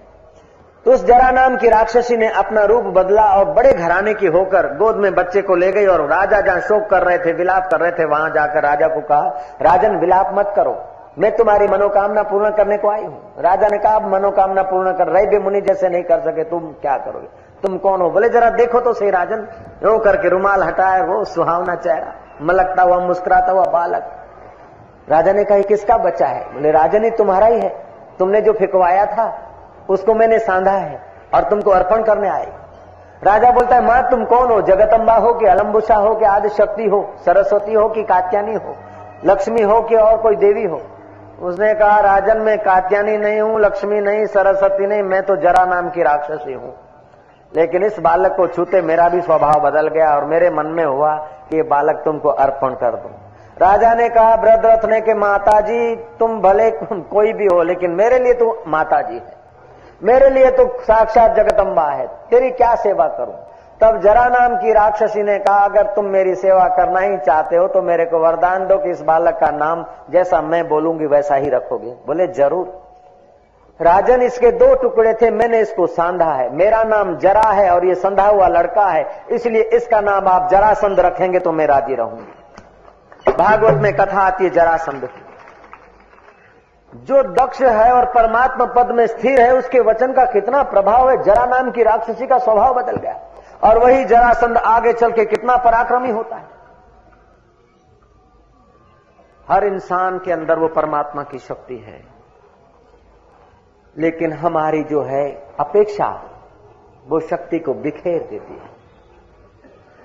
तो उस जरा नाम की राक्षसी ने अपना रूप बदला और बड़े घराने की होकर गोद में बच्चे को ले गई और राजा जहाँ शोक कर रहे थे, विलाप कर रहे थे, वहाँ जाकर राजा को कहा, राजन विलाप मत करो। मैं तुम्हारी मनोकामना पूर्ण करने को आई हूँ। राजा ने कहा मनोकामना पूर्ण कर रहे मुनि जैसे नहीं कर सके, तुम क्या करोगे? तुम कौन हो? बोले, जरा देखो तो सही राजन। रो करके रुमाल हटाए वो सुहावना चेहरा, मलकता हुआ, मुस्कुराता हुआ बालक। राजा ने कहा किसका बच्चा है? बोले राजन ही तुम्हारा ही है। तुमने जो फिकवाया था, उसको मैंने सांधा है और तुमको अर्पण करने आए। राजा बोलता है, माँ, तुम कौन हो? जगत जगतम्बा हो कि अलम्बुषा हो कि आदि शक्ति हो? सरस्वती हो कि कात्यानी हो? लक्ष्मी हो कि और कोई देवी हो? उसने कहा, राजन, मैं कात्यानी नहीं हूँ, लक्ष्मी नहीं, सरस्वती नहीं, मैं तो जरा नाम की राक्षसी हूँ। लेकिन इस बालक को छूते मेरा भी स्वभाव बदल गया और मेरे मन में हुआ कि ये बालक तुमको अर्पण कर दू। राजा ने कहा ब्रदरथ ने कि माता जी तुम भले कोई भी हो, लेकिन मेरे लिए तो माता जी है। मेरे लिए तो साक्षात जगदम्बा है। तेरी क्या सेवा करूँ? तब जरा नाम की राक्षसी ने कहा, अगर तुम मेरी सेवा करना ही चाहते हो तो मेरे को वरदान दो कि इस बालक का नाम जैसा मैं बोलूँगी, वैसा ही रखोगे। बोले, ज़रूर। राजन, इसके दो टुकड़े थे, मैंने इसको सांधा है। मेरा नाम जरा है और ये संधा हुआ लड़का है। इसलिए इसका नाम आप जरासंध रखेंगे तो मैं राज़ी रहूँगी। भागवत में कथा आती है जरासंध की जो दक्ष है और परमात्मा पद में स्थिर है, उसके वचन का कितना प्रभाव है, जरा नाम की राक्षसी का स्वभाव बदल गया। और वही जरासंध आगे चल के कितना पराक्रमी होता है। हर इंसान के अंदर वो परमात्मा की शक्ति है। लेकिन हमारी जो है अपेक्षा, वो शक्ति को बिखेर देती है।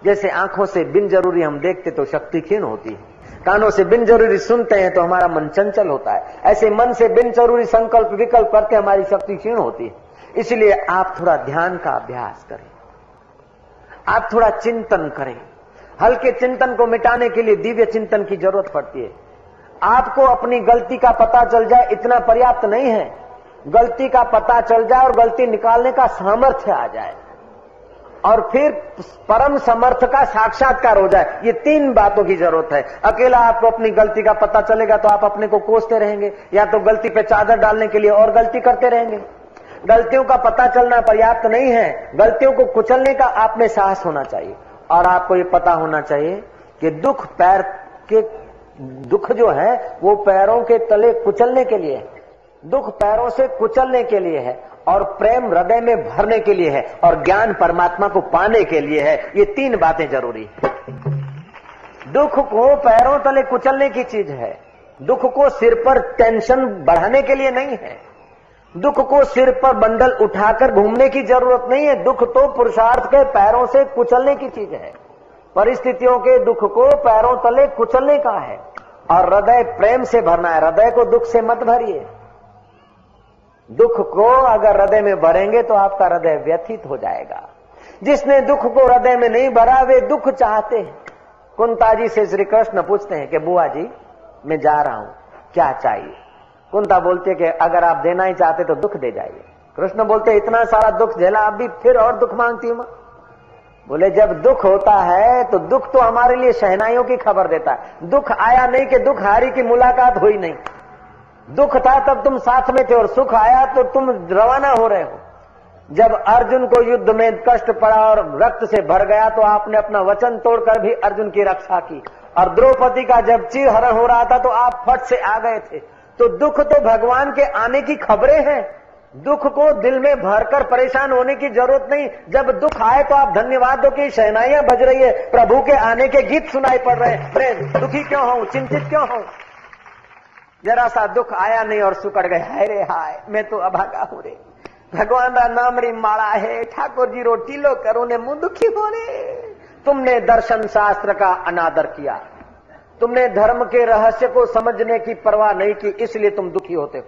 जैसे आँखों से बिन ज़रूरी हम देखते तो शक्ति क्षीण होती है। कानों से बिन ज़रूरी सुनते हैं तो हमारा मन चंचल होता है। ऐसे मन से बिन ज़रूरी संकल्प विकल्प करके हमारी शक्ति क्षीण होती है। इसलिए आप थोड़ा ध्यान का अभ्यास करें। आप थोड़ा चिंतन करें। हल्के चिंतन को मिटाने के लिए दिव्य चिंतन की ज़रूरत पड़ती है। आपको अपनी गलती का पता चल जाए, इतना पर्याप्त नहीं है। गलती का पता चल जाए और गलती निकालने का सामर्थ्य आ जाए। और फिर परम समर्थ का साक्षात्कार हो जाए। ये तीन बातों की ज़रूरत है। अकेला आपको अपनी गलती का पता चलेगा तो आप अपने को कोसते रहेंगे। या तो गलती पे चादर डालने के लिए और गलती करते रहेंगे। गलतियों का पता चलना पर्याप्त नहीं है। गलतियों को कुचलने का आप में साहस होना चाहिए। और आपको ये पता होना चाहिए कि दुख पैर के दुख जो है, वो पैरों के तले कुचलने के लिए है। दुख पैरों से कुचलने के लिए है। और प्रेम हृदय में भरने के लिए है और ज्ञान परमात्मा को पाने के लिए है। ये तीन बातें ज़रूरी है। दुख को पैरों तले कुचलने की चीज़ है। दुख को सिर पर टेंशन बढ़ाने के लिए नहीं है। दुख को सिर पर बंडल उठाकर घूमने की ज़रूरत नहीं है। दुख तो पुरुषार्थ के पैरों से कुचलने की चीज़ है। परिस्थितियों के दुख को पैरों तले कुचलने का है। और हृदय प्रेम से भरना है। हृदय को दुख से मत भरिए। दुख को अगर हृदय में भरेंगे तो आपका हृदय व्यथित हो जाएगा। जिसने दुख को हृदय में नहीं भरा, वे दुख चाहते हैं। कुंता जी से श्री कृष्ण पूछते हैं कि, बुआ जी, मैं जा रहा हूँ, क्या चाहिए? कुंता बोलते कि, अगर आप देना ही चाहते तो दुख दे जाइए। कृष्ण बोलते, इतना सारा दुख झेला, आप भी फिर और दुख मांगती हूँ बोले, जब दुख होता है तो दुख तो हमारे लिए शहनाइयों की खबर देता है। दुख आया नहीं कि दुख हारी की मुलाकात हुई नहीं। दुख था तब तुम साथ में थे और सुख आया तो तुम रवाना हो रहे हो। जब अर्जुन को युद्ध में कष्ट पड़ा और रक्त से भर गया तो आपने अपना वचन तोड़कर भी अर्जुन की रक्षा की। और द्रौपदी का जब चीर हरण हो रहा था तो आप फट से आ गए थे। तो दुख तो भगवान के आने की खबरें हैं। दुख को दिल में भरकर परेशान होने की ज़रूरत नहीं। जब दुख आए तो आप धन्यवाद दो कि शहनाइयाँ बज रही है। प्रभु के आने के गीत सुनाई पड़ रहे हैं। दुखी क्यों हूँ चिंतित क्यों हूँ जरा सा दुख आया नहीं और सुकड़ गए। हाय रे हाय, मैं तो अभागा हूँ रे। भगवान का नाम री माड़ा है। ठाकुर जी रोटी लो करो ने मुँह दुखी रे। तुमने दर्शन शास्त्र का अनादर किया। तुमने धर्म के रहस्य को समझने की परवाह नहीं की, इसलिए तुम दुखी होते हो।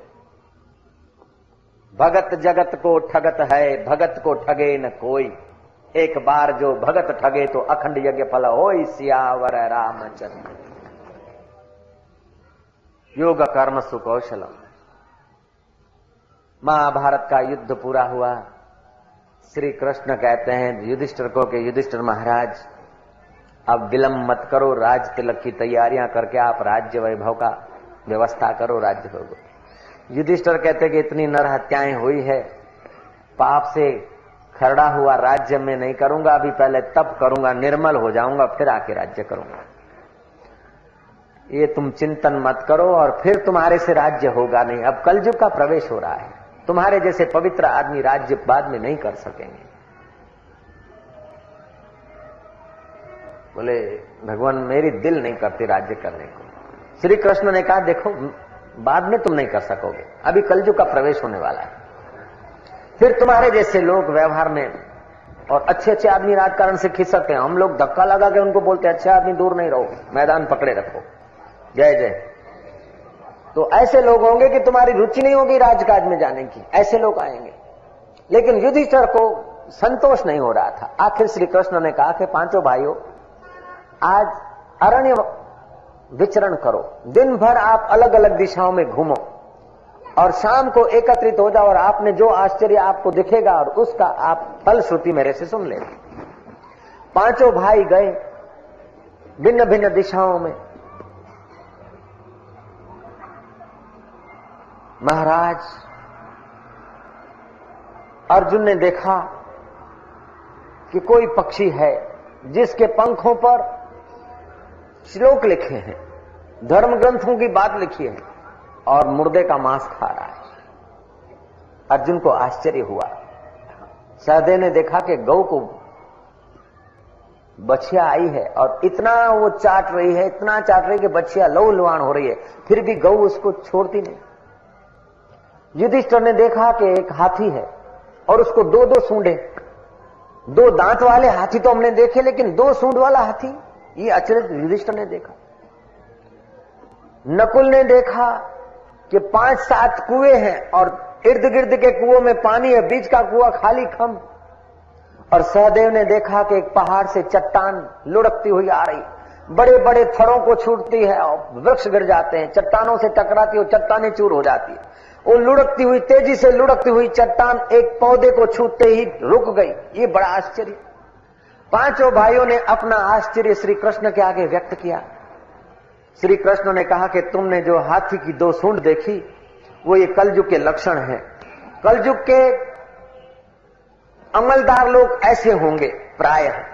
भगत जगत को ठगत है, भगत को ठगे न कोई। एक बार जो भगत ठगे तो अखंड यज्ञ फल हो सियावर रामचंद्र। योग कर्म सुकौशलम महाभारत का युद्ध पूरा हुआ। श्री कृष्ण कहते हैं, युधिष्ठर को के, युधिष्ठर महाराज, अब विलंब मत करो, राज तिलक की तैयारियाँ करके आप राज्य वैभव का व्यवस्था करो, राज्य भोग। युधिष्ठर कहते कि, इतनी नर हत्याएँ हुई है, पाप से खरड़ा हुआ राज्य में नहीं करूँगा, अभी पहले तब करूँगा, निर्मल हो जाऊँगा, फिर आके राज्य करूँगा। ये तुम चिंतन मत करो और फिर तुम्हारे से राज्य होगा नहीं। अब कलयुग का प्रवेश हो रहा है। तुम्हारे जैसे पवित्र आदमी राज्य बाद में नहीं कर सकेंगे। बोले, भगवान, मेरी दिल नहीं करती राज्य करने को। श्री कृष्ण ने कहा, देखो, बाद में तुम नहीं कर सकोगे। अभी कलयुग का प्रवेश होने वाला है। फिर तुम्हारे जैसे लोग व्यवहार में और अच्छे अच्छे आदमी राजकारण से खिसकते हैं हम लोग धक्का लगा के उनको बोलते अच्छे, आदमी दूर नहीं रहो। मैदान पकड़े रखो। जय जय। तो ऐसे लोग होंगे कि तुम्हारी रुचि नहीं होगी राजकाज में जाने की। ऐसे लोग आएँगे। लेकिन युधिष्ठर को संतोष नहीं हो रहा था। आखिर श्री कृष्ण ने कहा कि, पाँचों भाइयों, आज अरण्य विचरण करो। दिन भर आप अलग अलग दिशाओं में घूमो और शाम को एकत्रित हो जाओ और आपने जो आश्चर्य आपको दिखेगा और उसका आप फल श्रुति मेरे से सुन लेंगे पाँचों भाई गए भिन्न भिन्न दिशाओं में। महाराज, अर्जुन ने देखा कि कोई पक्षी है जिसके पंखों पर श्लोक लिखे हैं धर्म ग्रंथों की बात लिखी है और मुर्दे का मांस खा रहा है। अर्जुन को आश्चर्य हुआ। सहदेव ने देखा कि गौ को बछिया आई है और इतना वो चाट रही है, इतना चाट रही है कि बछिया लव लुआण हो रही है, फिर भी गौ उसको छोड़ती नहीं। युधिष्ठर ने देखा कि एक हाथी है और उसको दो दो सूंडे। दो दांत वाले हाथी तो हमने देखे, लेकिन दो सूंड वाला हाथी, ये अचरज युधिष्ठर ने देखा। नकुल ने देखा कि पाँच सात कुएँ हैं और इर्द गिर्द के कुओं में पानी है, बीच का कुआ खाली खम और सहदेव ने देखा कि एक पहाड़ से चट्टान लुढ़कती हुई आ रही। बड़े बड़े थड़ों को छूटती है और वृक्ष गिर जाते हैं, चट्टानों से टकराती और चट्टाने चूर हो जाती है। वो लुढ़कती हुई, तेज़ी से लुढ़कती हुई चट्टान एक पौधे को छूटते ही रुक गई। ये बड़ा आश्चर्य। पाँचों भाइयों ने अपना आश्चर्य श्री कृष्ण के आगे व्यक्त किया। श्री कृष्ण ने कहा कि तुमने जो हाथी की दो सूंड देखी, वो ये कलयुग के लक्षण है। कलयुग के अमलदार लोग ऐसे होंगे, प्राय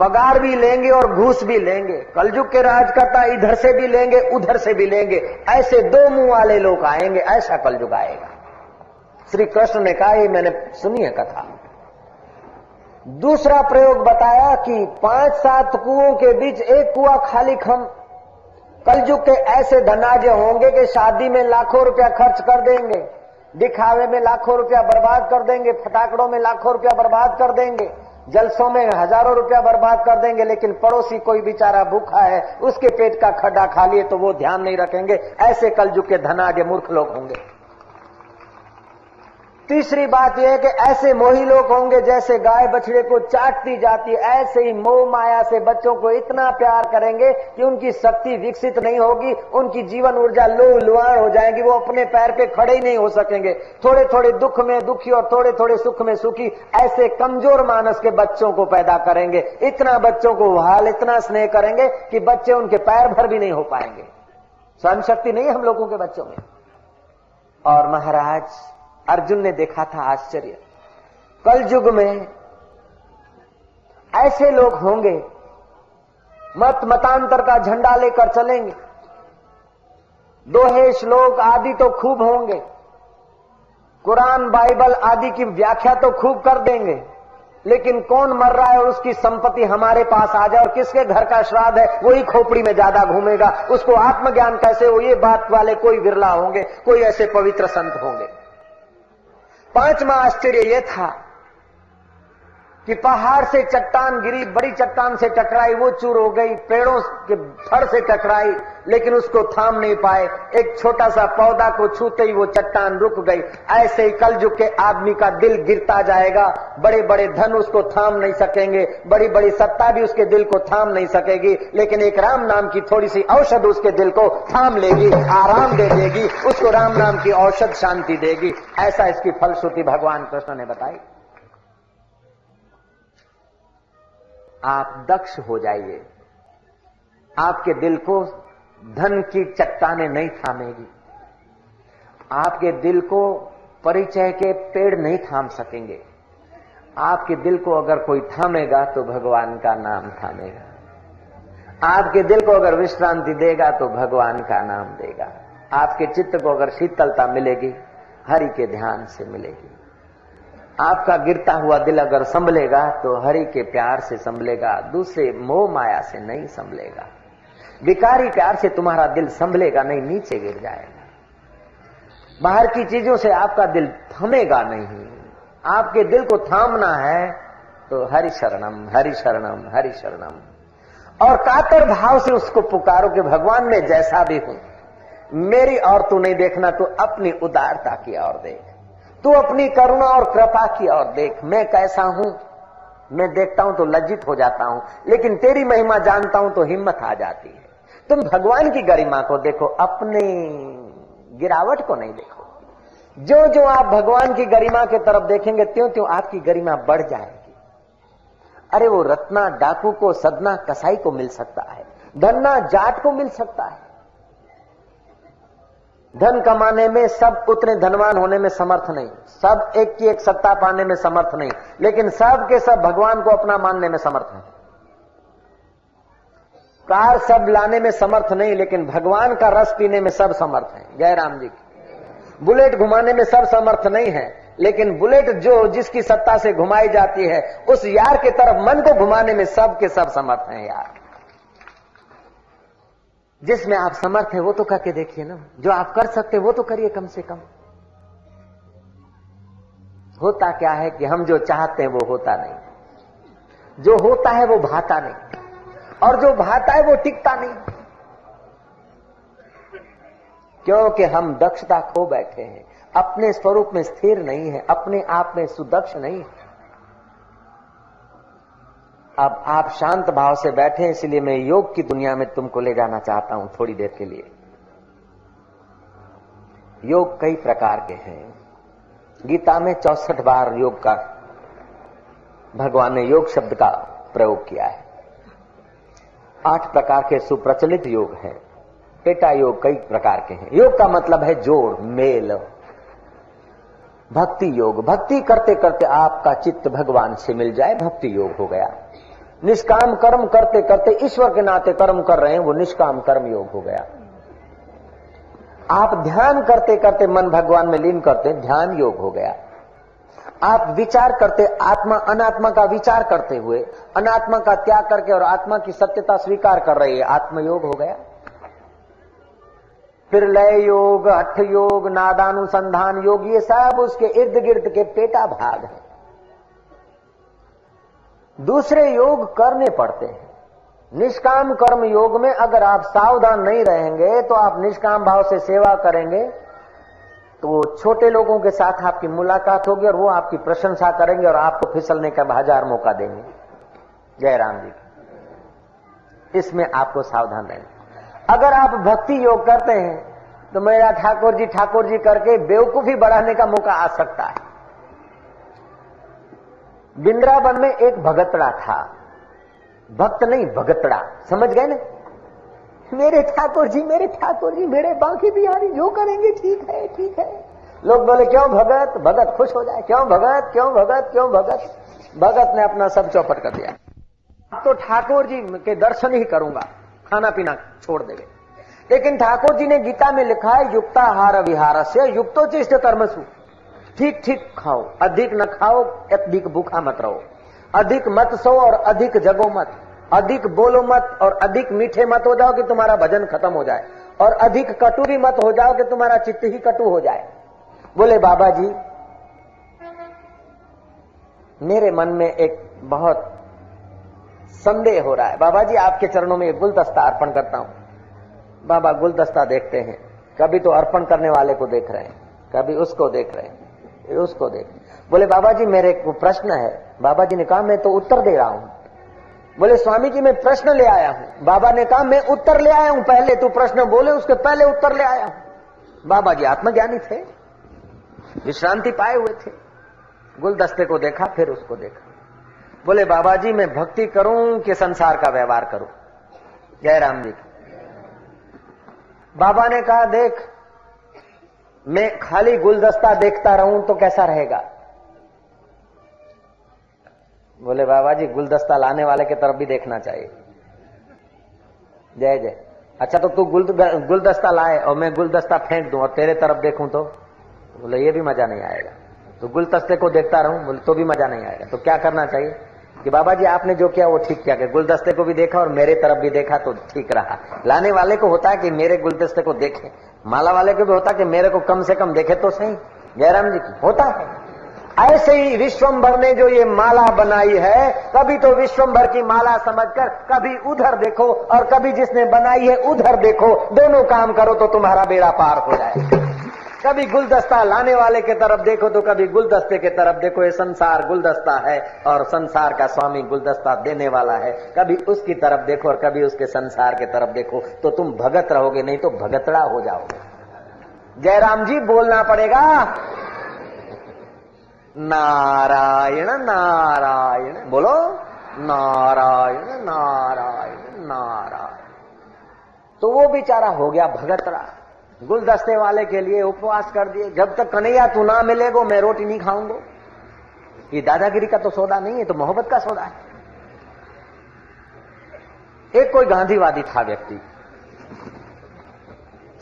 पगार भी लेंगे और घूस भी लेंगे। कलयुग के राजकर्ता इधर से भी लेंगे, उधर से भी लेंगे। ऐसे दो मुँह वाले लोग आएँगे, ऐसा कलयुग आएगा। श्री कृष्ण ने कहा, ये मैंने सुनी है कथा। दूसरा प्रयोग बताया कि पाँच सात कुओं के बीच एक कुआ खाली खम। कलयुग के ऐसे धनाज होंगे कि शादी में लाखों रुपया खर्च कर देंगे, दिखावे में लाखों रुपया बर्बाद कर देंगे, फटाकड़ों में लाखों रुपया बर्बाद कर देंगे। जलसों में हज़ारों रुपया बर्बाद कर देंगे, लेकिन पड़ोसी कोई बेचारा भूखा है, उसके पेट का खड्डा खा लिए तो वो ध्यान नहीं रखेंगे। ऐसे कल के धनाढ़ मूर्ख लोग होंगे। तीसरी बात यह है कि ऐसे मोही लोग होंगे जैसे गाय बछड़े को चाटती जाती है। ऐसे ही मोह माया से बच्चों को इतना प्यार करेंगे कि उनकी शक्ति विकसित नहीं होगी, उनकी जीवन ऊर्जा लो लुआण हो जाएगी, वो अपने पैर पे खड़े ही नहीं हो सकेंगे। थोड़े थोड़े दुख में दुखी और थोड़े थोड़े सुख में सुखी ऐसे कमज़ोर मानस के बच्चों को पैदा करेंगे। इतना बच्चों को हाल इतना स्नेह करेंगे कि बच्चे उनके पैर भर भी नहीं हो पाएँगे। सहन शक्ति नहीं हम लोगों के बच्चों में। और महाराज अर्जुन ने देखा था आश्चर्य। कल युग में ऐसे लोग होंगे, मत मतांतर का झंडा लेकर चलेंगे। दोहे श्लोक आदि तो खूब होंगे। कुरान, बाइबल आदि की व्याख्या तो खूब कर देंगे। लेकिन कौन मर रहा है और उसकी संपत्ति हमारे पास आ जाए और किसके घर का श्राद्ध है, वही खोपड़ी में ज़्यादा घूमेगा। उसको आत्मज्ञान कैसे हो? ये बात वाले कोई विरला होंगे, कोई ऐसे पवित्र संत होंगे। पांचवा आश्चर्य यह था कि पहाड़ से चट्टान गिरी, बड़ी चट्टान से टकराई, वो चूर हो गई, पेड़ों के फड़ से टकराई, लेकिन उसको थाम नहीं पाए। एक छोटा सा पौधा को छूते ही वो चट्टान रुक गई। ऐसे ही कल के आदमी का दिल गिरता जाएगा। बड़े बड़े धन उसको थाम नहीं सकेंगे। बड़ी बड़ी सत्ता भी उसके दिल को थाम नहीं सकेगी। लेकिन एक राम नाम की थोड़ी सी औषध उसके दिल को थाम लेगी, आराम दे देगी। उसको राम नाम की औषध शांति देगी। ऐसा इसकी फलश्रुति भगवान कृष्ण ने बताई। आप दक्ष हो जाइए। आपके दिल को धन की चट्टाने नहीं थामेगी। आपके दिल को परिचय के पेड़ नहीं थाम सकेंगे। आपके दिल को अगर कोई थामेगा तो भगवान का नाम थामेगा। आपके दिल को अगर विश्रांति देगा तो भगवान का नाम देगा। आपके चित्त को अगर शीतलता मिलेगी, हरि के ध्यान से मिलेगी। आपका गिरता हुआ दिल अगर संभलेगा तो हरि के प्यार से संभलेगा, दूसरे मोह माया से नहीं संभलेगा। विकारी प्यार से तुम्हारा दिल संभलेगा नहीं, नीचे गिर जाएगा। बाहर की चीज़ों से आपका दिल थमेगा नहीं। आपके दिल को थामना है तो हरि शरणम हरि शरणम हरि शरणम। और कातर भाव से उसको पुकारो कि भगवान, में जैसा भी हूँ, मेरी और तू नहीं देखना, तू अपनी उदारता की ओर देख। तू अपनी करुणा और कृपा की ओर देख। मैं कैसा हूँ? मैं देखता हूँ तो लज्जित हो जाता हूँ, लेकिन तेरी महिमा जानता हूँ तो हिम्मत आ जाती है। तुम भगवान की गरिमा को देखो, अपने गिरावट को नहीं देखो। जो जो आप भगवान की गरिमा के तरफ़ देखेंगे त्यों त्यों आपकी गरिमा बढ़ जाएगी। अरे वो रत्ना डाकू को, सदना कसाई को मिल सकता है, धन्ना जाट को मिल सकता है। धन कमाने में सब उतने धनवान होने में समर्थ नहीं। सब एक की एक सत्ता पाने में समर्थ नहीं। लेकिन सब के सब भगवान को अपना मानने में समर्थ है। कार सब लाने में समर्थ नहीं, लेकिन भगवान का रस पीने में सब समर्थ है। जय राम जी की। बुलेट घुमाने में सब समर्थ नहीं है, लेकिन बुलेट जो जिसकी सत्ता से घुमाई जाती है, उस यार के तरफ़ मन को घुमाने में सब के सब समर्थ हैं यार। जिसमें आप समर्थ है, वो तो करके देखिए ना। जो आप कर सकते वो तो करिए कम से कम। होता क्या है कि हम जो चाहते हैं, वो होता नहीं। जो होता है, वो भाता नहीं। और जो भाता है, वो टिकता नहीं। क्योंकि हम दक्षता खो बैठे हैं। अपने स्वरूप में स्थिर नहीं है, अपने आप में सुदक्ष नहीं है। अब आप शांत भाव से बैठे इसलिए मैं योग की दुनिया में तुमको ले जाना चाहता हूँ थोड़ी देर के लिए। योग कई प्रकार के हैं। गीता में चौसठ बार योग का, भगवान ने योग शब्द का प्रयोग किया है। आठ प्रकार के सुप्रचलित योग हैं। पेटा योग कई प्रकार के हैं। योग का मतलब है जोड़, मेल। भक्ति योग। भक्ति करते करते आपका चित्त भगवान से मिल जाए, भक्ति योग हो गया। निष्काम कर्म करते करते ईश्वर के नाते कर्म कर रहे हैं, वो निष्काम कर्म योग हो गया। आप ध्यान करते करते मन भगवान में लीन करते, ध्यान योग हो गया। आप विचार करते, आत्मा, अनात्मा का विचार करते हुए, अनात्मा का त्याग करके और आत्मा की सत्यता स्वीकार कर रही है, आत्मयोग हो गया। फिर लय योग हठ योग, नादानुसंधान योग, ये सब उसके इर्द गिर्द के पेटा भाग है। दूसरे योग करने पड़ते हैं। निष्काम कर्म योग में अगर आप सावधान नहीं रहेंगे तो आप निष्काम भाव से सेवा करेंगे तो छोटे लोगों के साथ आपकी मुलाकात होगी और वो आपकी प्रशंसा करेंगे और आपको फिसलने का हज़ार मौका देंगे। जय राम जी इसमें आपको सावधान रहना अगर आप भक्ति योग करते हैं तो मेरा ठाकुर जी ठाकुर जी करके बेवकूफ़ी बढ़ाने का मौका आ सकता है। बिंद्रावन में एक भगतड़ा था। भक्त नहीं, भगतड़ा। समझ गए ना? मेरे ठाकुर जी, मेरे ठाकुर जी, मेरे बाकी बिहारी जो करेंगे, ठीक है ठीक है। लोग बोले, क्यों भगत? भगत खुश हो जाए। क्यों भगत? क्यों भगत? क्यों भगत? भगत ने अपना सब चौपट कर दिया। अब तो ठाकुर जी के दर्शन ही करूँगा। खाना पीना छोड़ देंगे। लेकिन ठाकुर जी ने गीता में लिखा है, युक्ताहार विहार से युक्तो चेष्ट कर्मसु ठीक ठीक खाओ। अधिक न खाओ, अधिक भूखा मत रहो। अधिक मत सो और अधिक जगो मत। अधिक बोलो मत और अधिक मीठे मत हो जाओ कि तुम्हारा भजन खत्म हो जाए। और अधिक कटु भी मत हो जाओ कि तुम्हारा चित्त ही कटु हो जाए। बोले, बाबा जी, मेरे मन में एक बहुत संदेह हो रहा है। बाबा जी, आपके चरणों में गुलदस्ता अर्पण करता हूँ। बाबा, गुलदस्ता देखते हैं। कभी तो अर्पण करने वाले को देख रहे हैं, कभी उसको देख रहे हैं। उसको देख बोले बाबा जी मेरे को प्रश्न है। बाबा जी ने कहा, मैं तो उत्तर दे रहा हूँ। बोले, स्वामी जी, मैं प्रश्न ले आया हूँ। बाबा ने कहा, मैं उत्तर ले आया हूँ। पहले तू प्रश्न बोले, उसके पहले उत्तर ले आया हूँ। बाबा जी आत्मज्ञानी थे, विश्रांति पाए हुए थे, गुलदस्ते को देखा, फिर उसको देखा। बोले बाबा जी मैं भक्ति करूँ कि संसार का व्यवहार करूँ? जय राम जी बाबा ने कहा, देख मैं खाली गुलदस्ता देखता रहूँ तो कैसा रहेगा? बोले बाबा जी गुलदस्ता लाने वाले की तरफ़ भी देखना चाहिए। जय जय। अच्छा तो तू गुल, गुलदस्ता लाए और मैं गुलदस्ता फेंक दूँ और तेरे तरफ़ देखूँ तो? बोले, ये भी मज़ा नहीं आएगा। तो गुलदस्ते को देखता रहूँ, बोले तो भी मज़ा नहीं आएगा। तो क्या करना चाहिए? कि बाबा जी आपने जो किया वो ठीक किया। कि गुलदस्ते को भी देखा और मेरे तरफ़ भी देखा तो ठीक रहा। लाने वाले को होता है कि मेरे गुलदस्ते को देखे। माला वाले को भी होता कि मेरे को कम से कम देखे तो सही। जयराम जी की, होता है। ऐसे ही विश्वम्भर ने जो ये माला बनाई है, कभी तो विश्वम्भर की माला समझकर कभी उधर देखो और कभी जिसने बनाई है उधर देखो। दोनों काम करो तो तुम्हारा बेड़ा पार हो जाए कभी गुलदस्ता लाने वाले के तरफ़ देखो तो कभी गुलदस्ते के तरफ़ देखो, ये संसार गुलदस्ता है और संसार का स्वामी गुलदस्ता देने वाला है। कभी उसकी तरफ़ देखो और कभी उसके संसार के तरफ़ देखो तो तुम भगत रहोगे, नहीं तो भगतड़ा हो जाओगे। जयराम जी, बोलना पड़ेगा। नारायण नारायण, बोलो। नारायण नारायण नारायण। तो वो बेचारा हो गया भगतरा गुलदस्ते वाले के लिए उपवास कर दिए। जब तक कन्हैया तू ना मिलेगो, मैं रोटी नहीं खाऊँगा। ये दादागिरी का तो सौदा नहीं है तो मोहब्बत का सौदा है। एक कोई गांधीवादी था व्यक्ति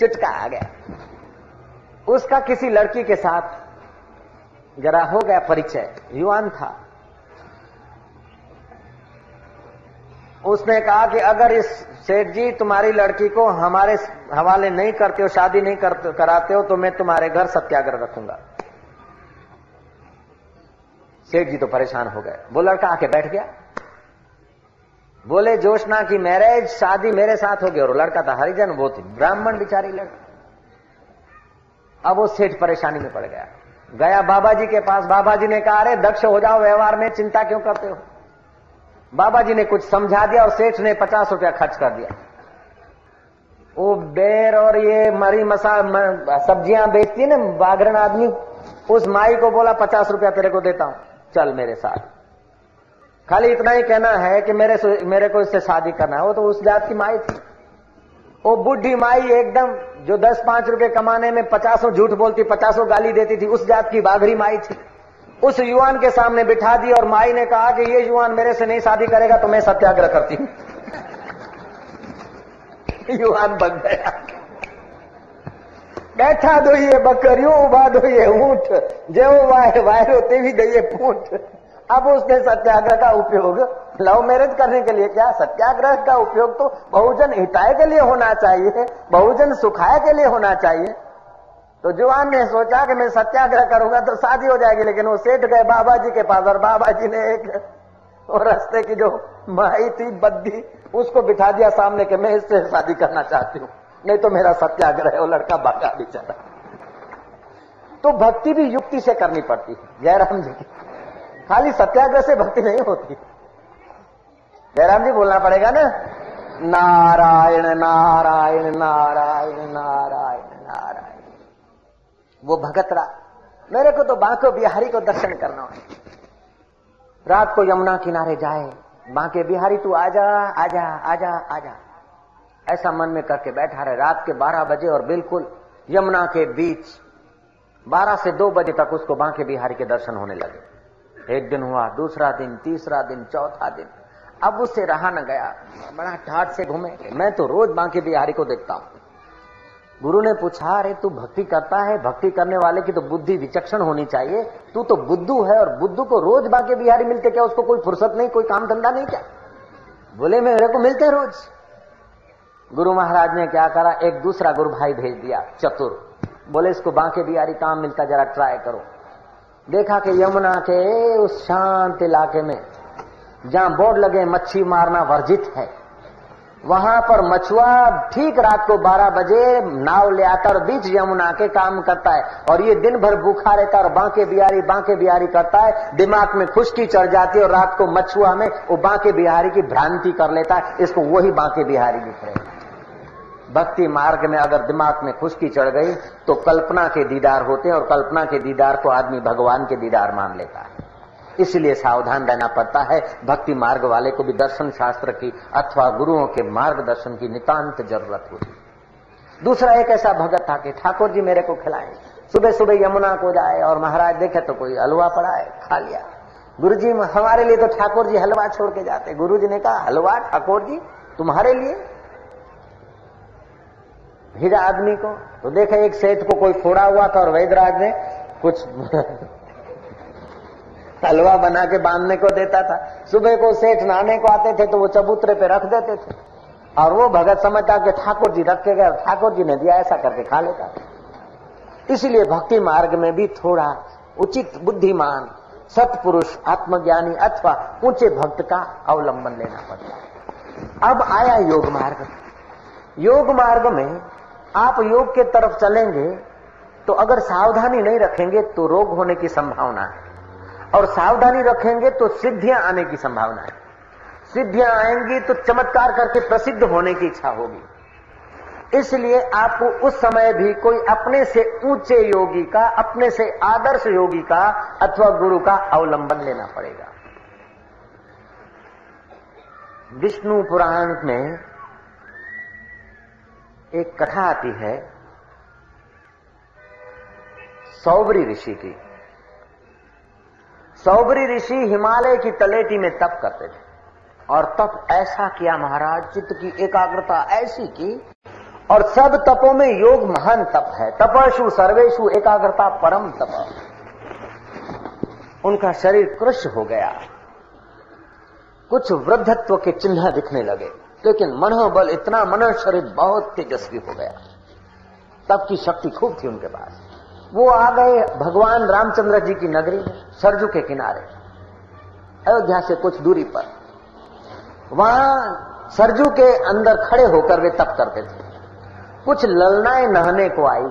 चिटका आ गया। उसका किसी लड़की के साथ जरा हो गया परिचय, युवान था। उसने कहा कि अगर इस सेठ जी तुम्हारी लड़की को हमारे हवाले नहीं करते हो शादी नहीं कर, कराते हो तो मैं तुम्हारे घर सत्याग्रह रखूँगा। सेठ जी तो परेशान हो गए। वो लड़का आके बैठ गया। बोले जोशना की मैरिज शादी मेरे साथ हो गई और लड़का था हरिजन वो थी ब्राह्मण बिचारी लड़का। अब वो सेठ परेशानी में पड़ गया। गया बाबा जी के पास। बाबा जी ने कहा अरे दक्ष हो जाओ व्यवहार में चिंता क्यों करते हो? बाबा जी ने कुछ समझा दिया और सेठ ने पचास रुपया खर्च कर दिया। वो बेर और ये मरी मसा सब्ज़ियाँ बेचती है ना बागरण आदमी, उस माई को बोला, पचास रुपया तेरे को देता हूँ। चल मेरे साथ। खाली इतना ही कहना है कि मेरे मेरे को इससे शादी करना है। वो तो उस जात की माई थी। वो बुढ़ी माई एकदम, जो दस पाँच रुपए कमाने में पचासों झूठ बोलती, पचासों गाली देती थी, उस जात की बाघरी माई थी। उस युवान के सामने बिठा दी और माई ने कहा कि ये युवान मेरे से नहीं शादी करेगा तो मैं सत्याग्रह करती हूँ। युवान बन गया। बैठा दो ये बकरियों, उबा दो ये ऊँट। जो वाय वायरो तेवी दइए पूंट। अब उसने सत्याग्रह का उपयोग, लव मैरिज करने के लिए क्या? सत्याग्रह का उपयोग तो बहुजन हिताय के लिए होना चाहिए, बहुजन सुखाय के लिए होना चाहिए। तो जवान ने सोचा कि मैं सत्याग्रह करूँगा तो शादी हो जाएगी, लेकिन वो सेठ गए बाबा जी के पास और बाबा जी ने एक रस्ते की जो माई थी, बद्दी, उसको बिठा दिया सामने के मैं इससे शादी करना चाहती हूँ। नहीं तो मेरा सत्याग्रह है, वो लड़का भागा बेचारा तो भक्ति भी युक्ति से करनी पड़ती है, जयराम जी की। खाली सत्याग्रह से भक्ति नहीं होती। जयराम जी बोलना पड़ेगा ना, नारायण नारायण नारायण नारायण। वो भगतरा मेरे को तो बांके बिहारी को दर्शन करना है। रात को यमुना किनारे जाए, बांके बिहारी, तू आजा आजा आजा आजा। ऐसा मन में करके बैठा रहे। रात के 12 बजे और बिल्कुल यमुना के बीच 12 से 2 बजे तक उसको बांके बिहारी के दर्शन होने लगे। एक दिन हुआ, दूसरा दिन, तीसरा दिन, चौथा दिन। अब उससे रहा न गया। बड़ा ठाट से घूमे। मैं तो रोज बांके बिहारी को देखता हूँ। गुरु ने पूछा, अरे, तू भक्ति करता है? भक्ति करने वाले की तो बुद्धि विचक्षण होनी चाहिए। तू तो बुद्धू है और बुद्धू को रोज बाके बिहारी मिलते क्या? उसको कोई फुर्सत नहीं, कोई काम धंधा नहीं क्या? बोले, मेरे को मिलते रोज। गुरु महाराज ने क्या करा? एक दूसरा गुरु भाई भेज दिया, चतुर। बोले, इसको बांके बिहारी काम मिलता, जरा ट्राई करो। देखा कि यमुना के उस शांत इलाके में, जहाँ बोर्ड लगे मच्छी मारना वर्जित है। वहाँ पर मछुआ ठीक रात को 12 बजे नाव ले आता और बीच यमुना के काम करता है और ये दिन भर भूखा रहता और बांके बिहारी बांके बिहारी करता है। दिमाग में खुशकी चढ़ जाती है और रात को मछुआ में वो बांके बिहारी की भ्रांति कर लेता है। इसको वही बांके बिहारी दिख रहे भक्ति मार्ग में अगर दिमाग में खुशकी चढ़ गई तो कल्पना के दीदार होते हैं और कल्पना के दीदार को आदमी भगवान के दीदार मान लेता है। इसलिए सावधान रहना पड़ता है। भक्ति मार्ग वाले को भी दर्शन शास्त्र की अथवा गुरुओं के मार्गदर्शन की नितांत ज़रूरत होती दूसरा एक ऐसा भगत था कि ठाकुर जी मेरे को खिलाए। सुबह सुबह यमुना को जाए और महाराज देखे तो कोई हलवा पड़ा है खा लिया। गुरु जी हमारे लिए तो ठाकुर जी हलवा छोड़ के जाते। गुरु जी ने कहा, हलवा ठाकुर जी, तुम्हारे लिए? हिरा आदमी को तो देखे एक सेठ को कोई फोड़ा हुआ था और वैदराज ने कुछ हलवा बना के बांधने को देता था। सुबह को सेठ नहाने को आते थे तो वो चबूतरे पे रख देते थे। और वो भगत समझता कि ठाकुर जी रख के गए, ठाकुर जी ने दिया, ऐसा करके खा लेता। इसलिए भक्ति मार्ग में भी थोड़ा उचित बुद्धिमान, सत्पुरुष, आत्मज्ञानी अथवा ऊँचे भक्त का अवलंबन लेना पड़ता। है अब आया योग मार्ग। योग मार्ग में आप योग के तरफ़ चलेंगे तो अगर सावधानी नहीं रखेंगे तो रोग होने की संभावना है। और सावधानी रखेंगे तो सिद्धियाँ आने की संभावना है। सिद्धियाँ आएँगी तो चमत्कार करके प्रसिद्ध होने की इच्छा होगी। इसलिए आपको उस समय भी कोई अपने से ऊँचे योगी का, अपने से आदर्श योगी का अथवा गुरु का अवलंबन लेना पड़ेगा। विष्णु पुराण में एक कथा आती है, सौबरी ऋषि की। सौबरी ऋषि हिमालय की तलेटी में तप करते थे। और तप ऐसा किया महाराज, चित्त की एकाग्रता ऐसी की, और सब तपों में योग महान तप है। तपशु सर्वेशु एकाग्रता परम तप। उनका शरीर कृष हो गया। कुछ वृद्धत्व के चिन्ह दिखने लगे, लेकिन मनोबल इतना, मन शरीर बहुत तेजस्वी हो गया। तब की शक्ति खूब थी उनके पास। वो आ गए भगवान रामचंद्र जी की नगरी, सरजू के किनारे, अयोध्या से कुछ दूरी पर। वहाँ सरजू के अंदर खड़े होकर वे तप करते थे। कुछ ललनाएँ नहाने को आई।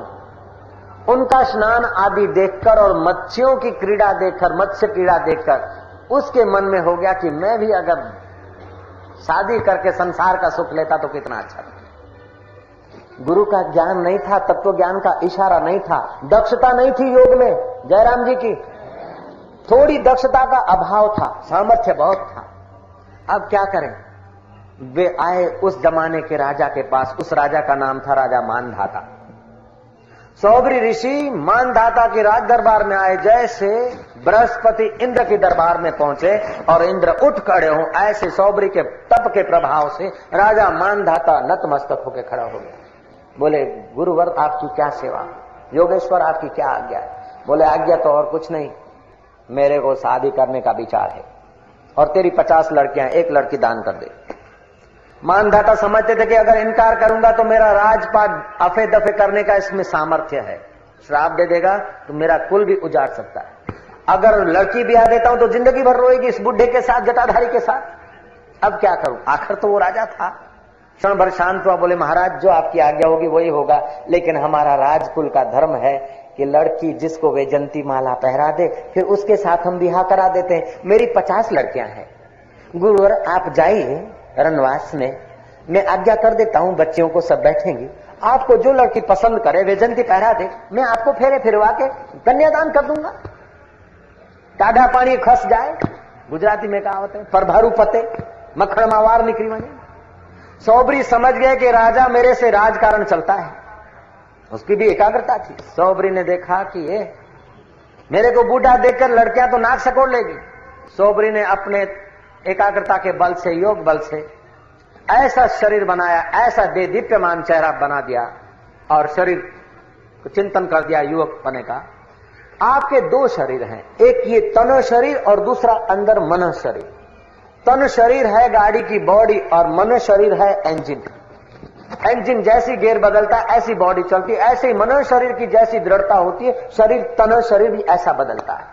उनका स्नान आदि देखकर और मत्स्यों की क्रीड़ा देखकर, मत्स्य क्रीड़ा देखकर, उसके मन में हो गया कि मैं भी अगर शादी करके संसार का सुख लेता तो कितना अच्छा था। गुरु का ज्ञान नहीं था, तत्व ज्ञान का इशारा नहीं था। दक्षता नहीं थी योग में, जयराम जी की। थोड़ी दक्षता का अभाव था, सामर्थ्य बहुत था। अब क्या करें? वे आए उस जमाने के राजा के पास, उस राजा का नाम था राजा मानधाता। सौबरी ऋषि मानधाता के राज दरबार में आए, जैसे बृहस्पति इंद्र के दरबार में पहुँचे और इंद्र उठ खड़े हो, ऐसे सौबरी के तप के प्रभाव से राजा मानधाता नतमस्तक होकर खड़ा हो गया। बोले, गुरुवर आपकी क्या सेवा? योगेश्वर आपकी क्या आज्ञा है? बोले, आज्ञा तो और कुछ नहीं। मेरे को शादी करने का विचार है और तेरी पचास लड़कियाँ, एक लड़की दान कर दे। मानदाता समझते थे कि अगर इनकार करूँगा तो मेरा राजपाट अफे दफे करने का इसमें सामर्थ्य है। श्राप दे देगा तो मेरा कुल भी उजाड़ सकता है। अगर लड़की आ देता हूँ तो ज़िंदगी भर रोएगी इस बुढ़े के साथ, जटाधारी के साथ। अब क्या करूँ? आखिर तो वो राजा था। क्षण भर शांत हुआ, बोले, महाराज, जो आपकी आज्ञा होगी वही होगा। लेकिन हमारा राजकुल का धर्म है कि लड़की जिसको वे जंती माला पहरा दे, फिर उसके साथ हम बिहा करा देते हैं। मेरी पचास लड़कियाँ हैं। गुरुवर आप जाइए रनवास में। मैं आज्ञा कर देता हूँ, बच्चियों को सब बैठेंगी। आपको जो लड़की पसंद करे, वे जंती पहरा दे। मैं आपको फेरे फिरवा के कन्यादान कर दूँगा। टाढ़ा पानी खस जाए। गुजराती में कहावत है पर भारू पते मखण मावार निकली वही। सौबरी समझ गए कि राजा मेरे से राजकारण चलता है। उसकी भी एकाग्रता थी। सौबरी ने देखा कि ये मेरे को बूढ़ा देखकर लड़कियाँ तो नाक सकोड़ लेगी। सोबरी ने अपने एकाग्रता के बल से, योग बल से ऐसा शरीर बनाया, ऐसा दे दीप्यमान चेहरा बना दिया और शरीर को चिंतन कर दिया युवक बने का। आपके दो शरीर हैं। एक ये तन शरीर और दूसरा अंदर मन शरीर। तन शरीर है गाड़ी की बॉडी और मन शरीर है इंजन इंजन जैसी गेयर बदलता है, ऐसी बॉडी चलती है। ऐसे ही मन शरीर की जैसी दृढ़ता होती है, शरीर, तन शरीर भी ऐसा बदलता है।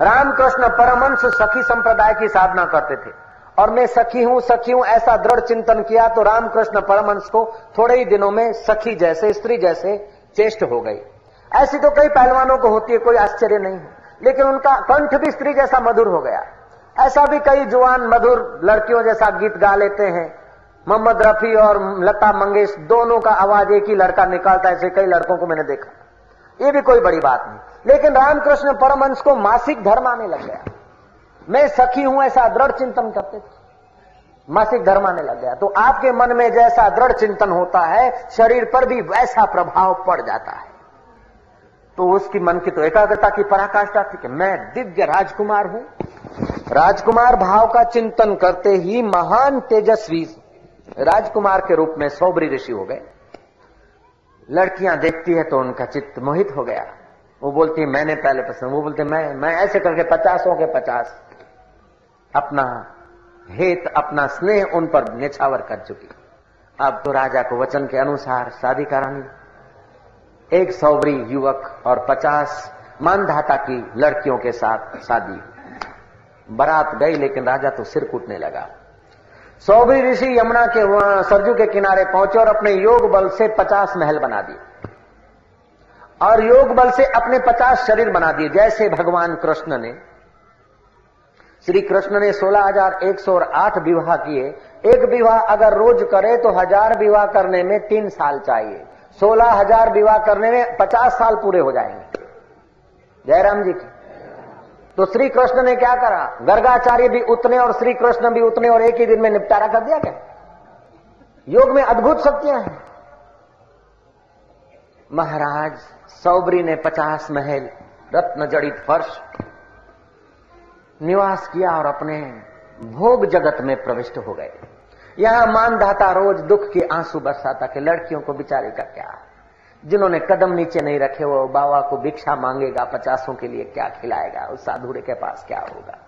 रामकृष्ण परमंश सखी संप्रदाय की साधना करते थे। और मैं सखी हूँ सखी हूँ, ऐसा दृढ़ चिंतन किया तो रामकृष्ण परमंश को थोड़े ही दिनों में सखी जैसे, स्त्री जैसे चेष्ट हो गई। ऐसी तो कई पहलवानों को होती है, कोई आश्चर्य नहीं है। लेकिन उनका कंठ भी स्त्री जैसा मधुर हो गया। ऐसा भी कई जुआन मधुर लड़कियों जैसा गीत गा लेते हैं। मोहम्मद रफी और लता मंगेश दोनों का आवाज़ एक ही लड़का निकालता है, ऐसे कई लड़कों को मैंने देखा। ये भी कोई बड़ी बात नहीं। लेकिन रामकृष्ण परमंश को मासिक धर्म आने लग गया। मैं सखी हूँ, ऐसा दृढ़ चिंतन करते थे। मासिक धर्म आने लग गया। तो आपके मन में जैसा दृढ़ चिंतन होता है, शरीर पर भी वैसा प्रभाव पड़ जाता है। तो उसकी मन की तो एकाग्रता की पराकाष्ठा थी कि मैं दिव्य राजकुमार हूँ। राजकुमार भाव का चिंतन करते ही महान तेजस्वी राजकुमार के रूप में सौबरी ऋषि हो गए। लड़कियाँ देखती है तो उनका चित्त मोहित हो गया। वो बोलती मैंने पहले पसंद वो बोलते मैं मैं ऐसे करके पचासों के पचास। अपना हेत, अपना स्नेह उन पर निछावर कर चुकी। अब तो राजा को वचन के अनुसार शादी करानी। एक सौबरी युवक और पचास मानधाता की लड़कियों के साथ शादी। बारात गई, लेकिन राजा तो सिर कूटने लगा। सौबी ऋषि यमुना के सरजू के किनारे पहुँचे और अपने योग बल से पचास महल बना दिए। और योग बल से अपने पचास शरीर बना दिए। जैसे भगवान कृष्ण ने, श्री कृष्ण ने सोलह हज़ार एक सौ आठ विवाह किए। एक विवाह अगर रोज करे तो हज़ार विवाह करने में तीन साल चाहिए। सोलह हज़ार विवाह करने में पचास साल पूरे हो जाएँगे। जयराम जी की। तो श्री कृष्ण ने क्या करा? गर्गाचार्य भी उतने और श्री कृष्ण भी उतने और एक ही दिन में निपटारा कर दिया क्या? योग में अद्भुत शक्तियाँ हैं। महाराज, सौबरी ने पचास महल, रत्न जड़ित फर्श, निवास किया और अपने भोग जगत में प्रविष्ट हो गए। यहाँ मानदाता रोज दुख के आँसू बरसाता के लड़कियों को बिचारे का क्या? जिन्होंने कदम नीचे नहीं रखे, वो बाबा को भिक्षा मांगेगा, पचासों के लिए क्या खिलाएगा? उस साधुड़े के पास क्या होगा?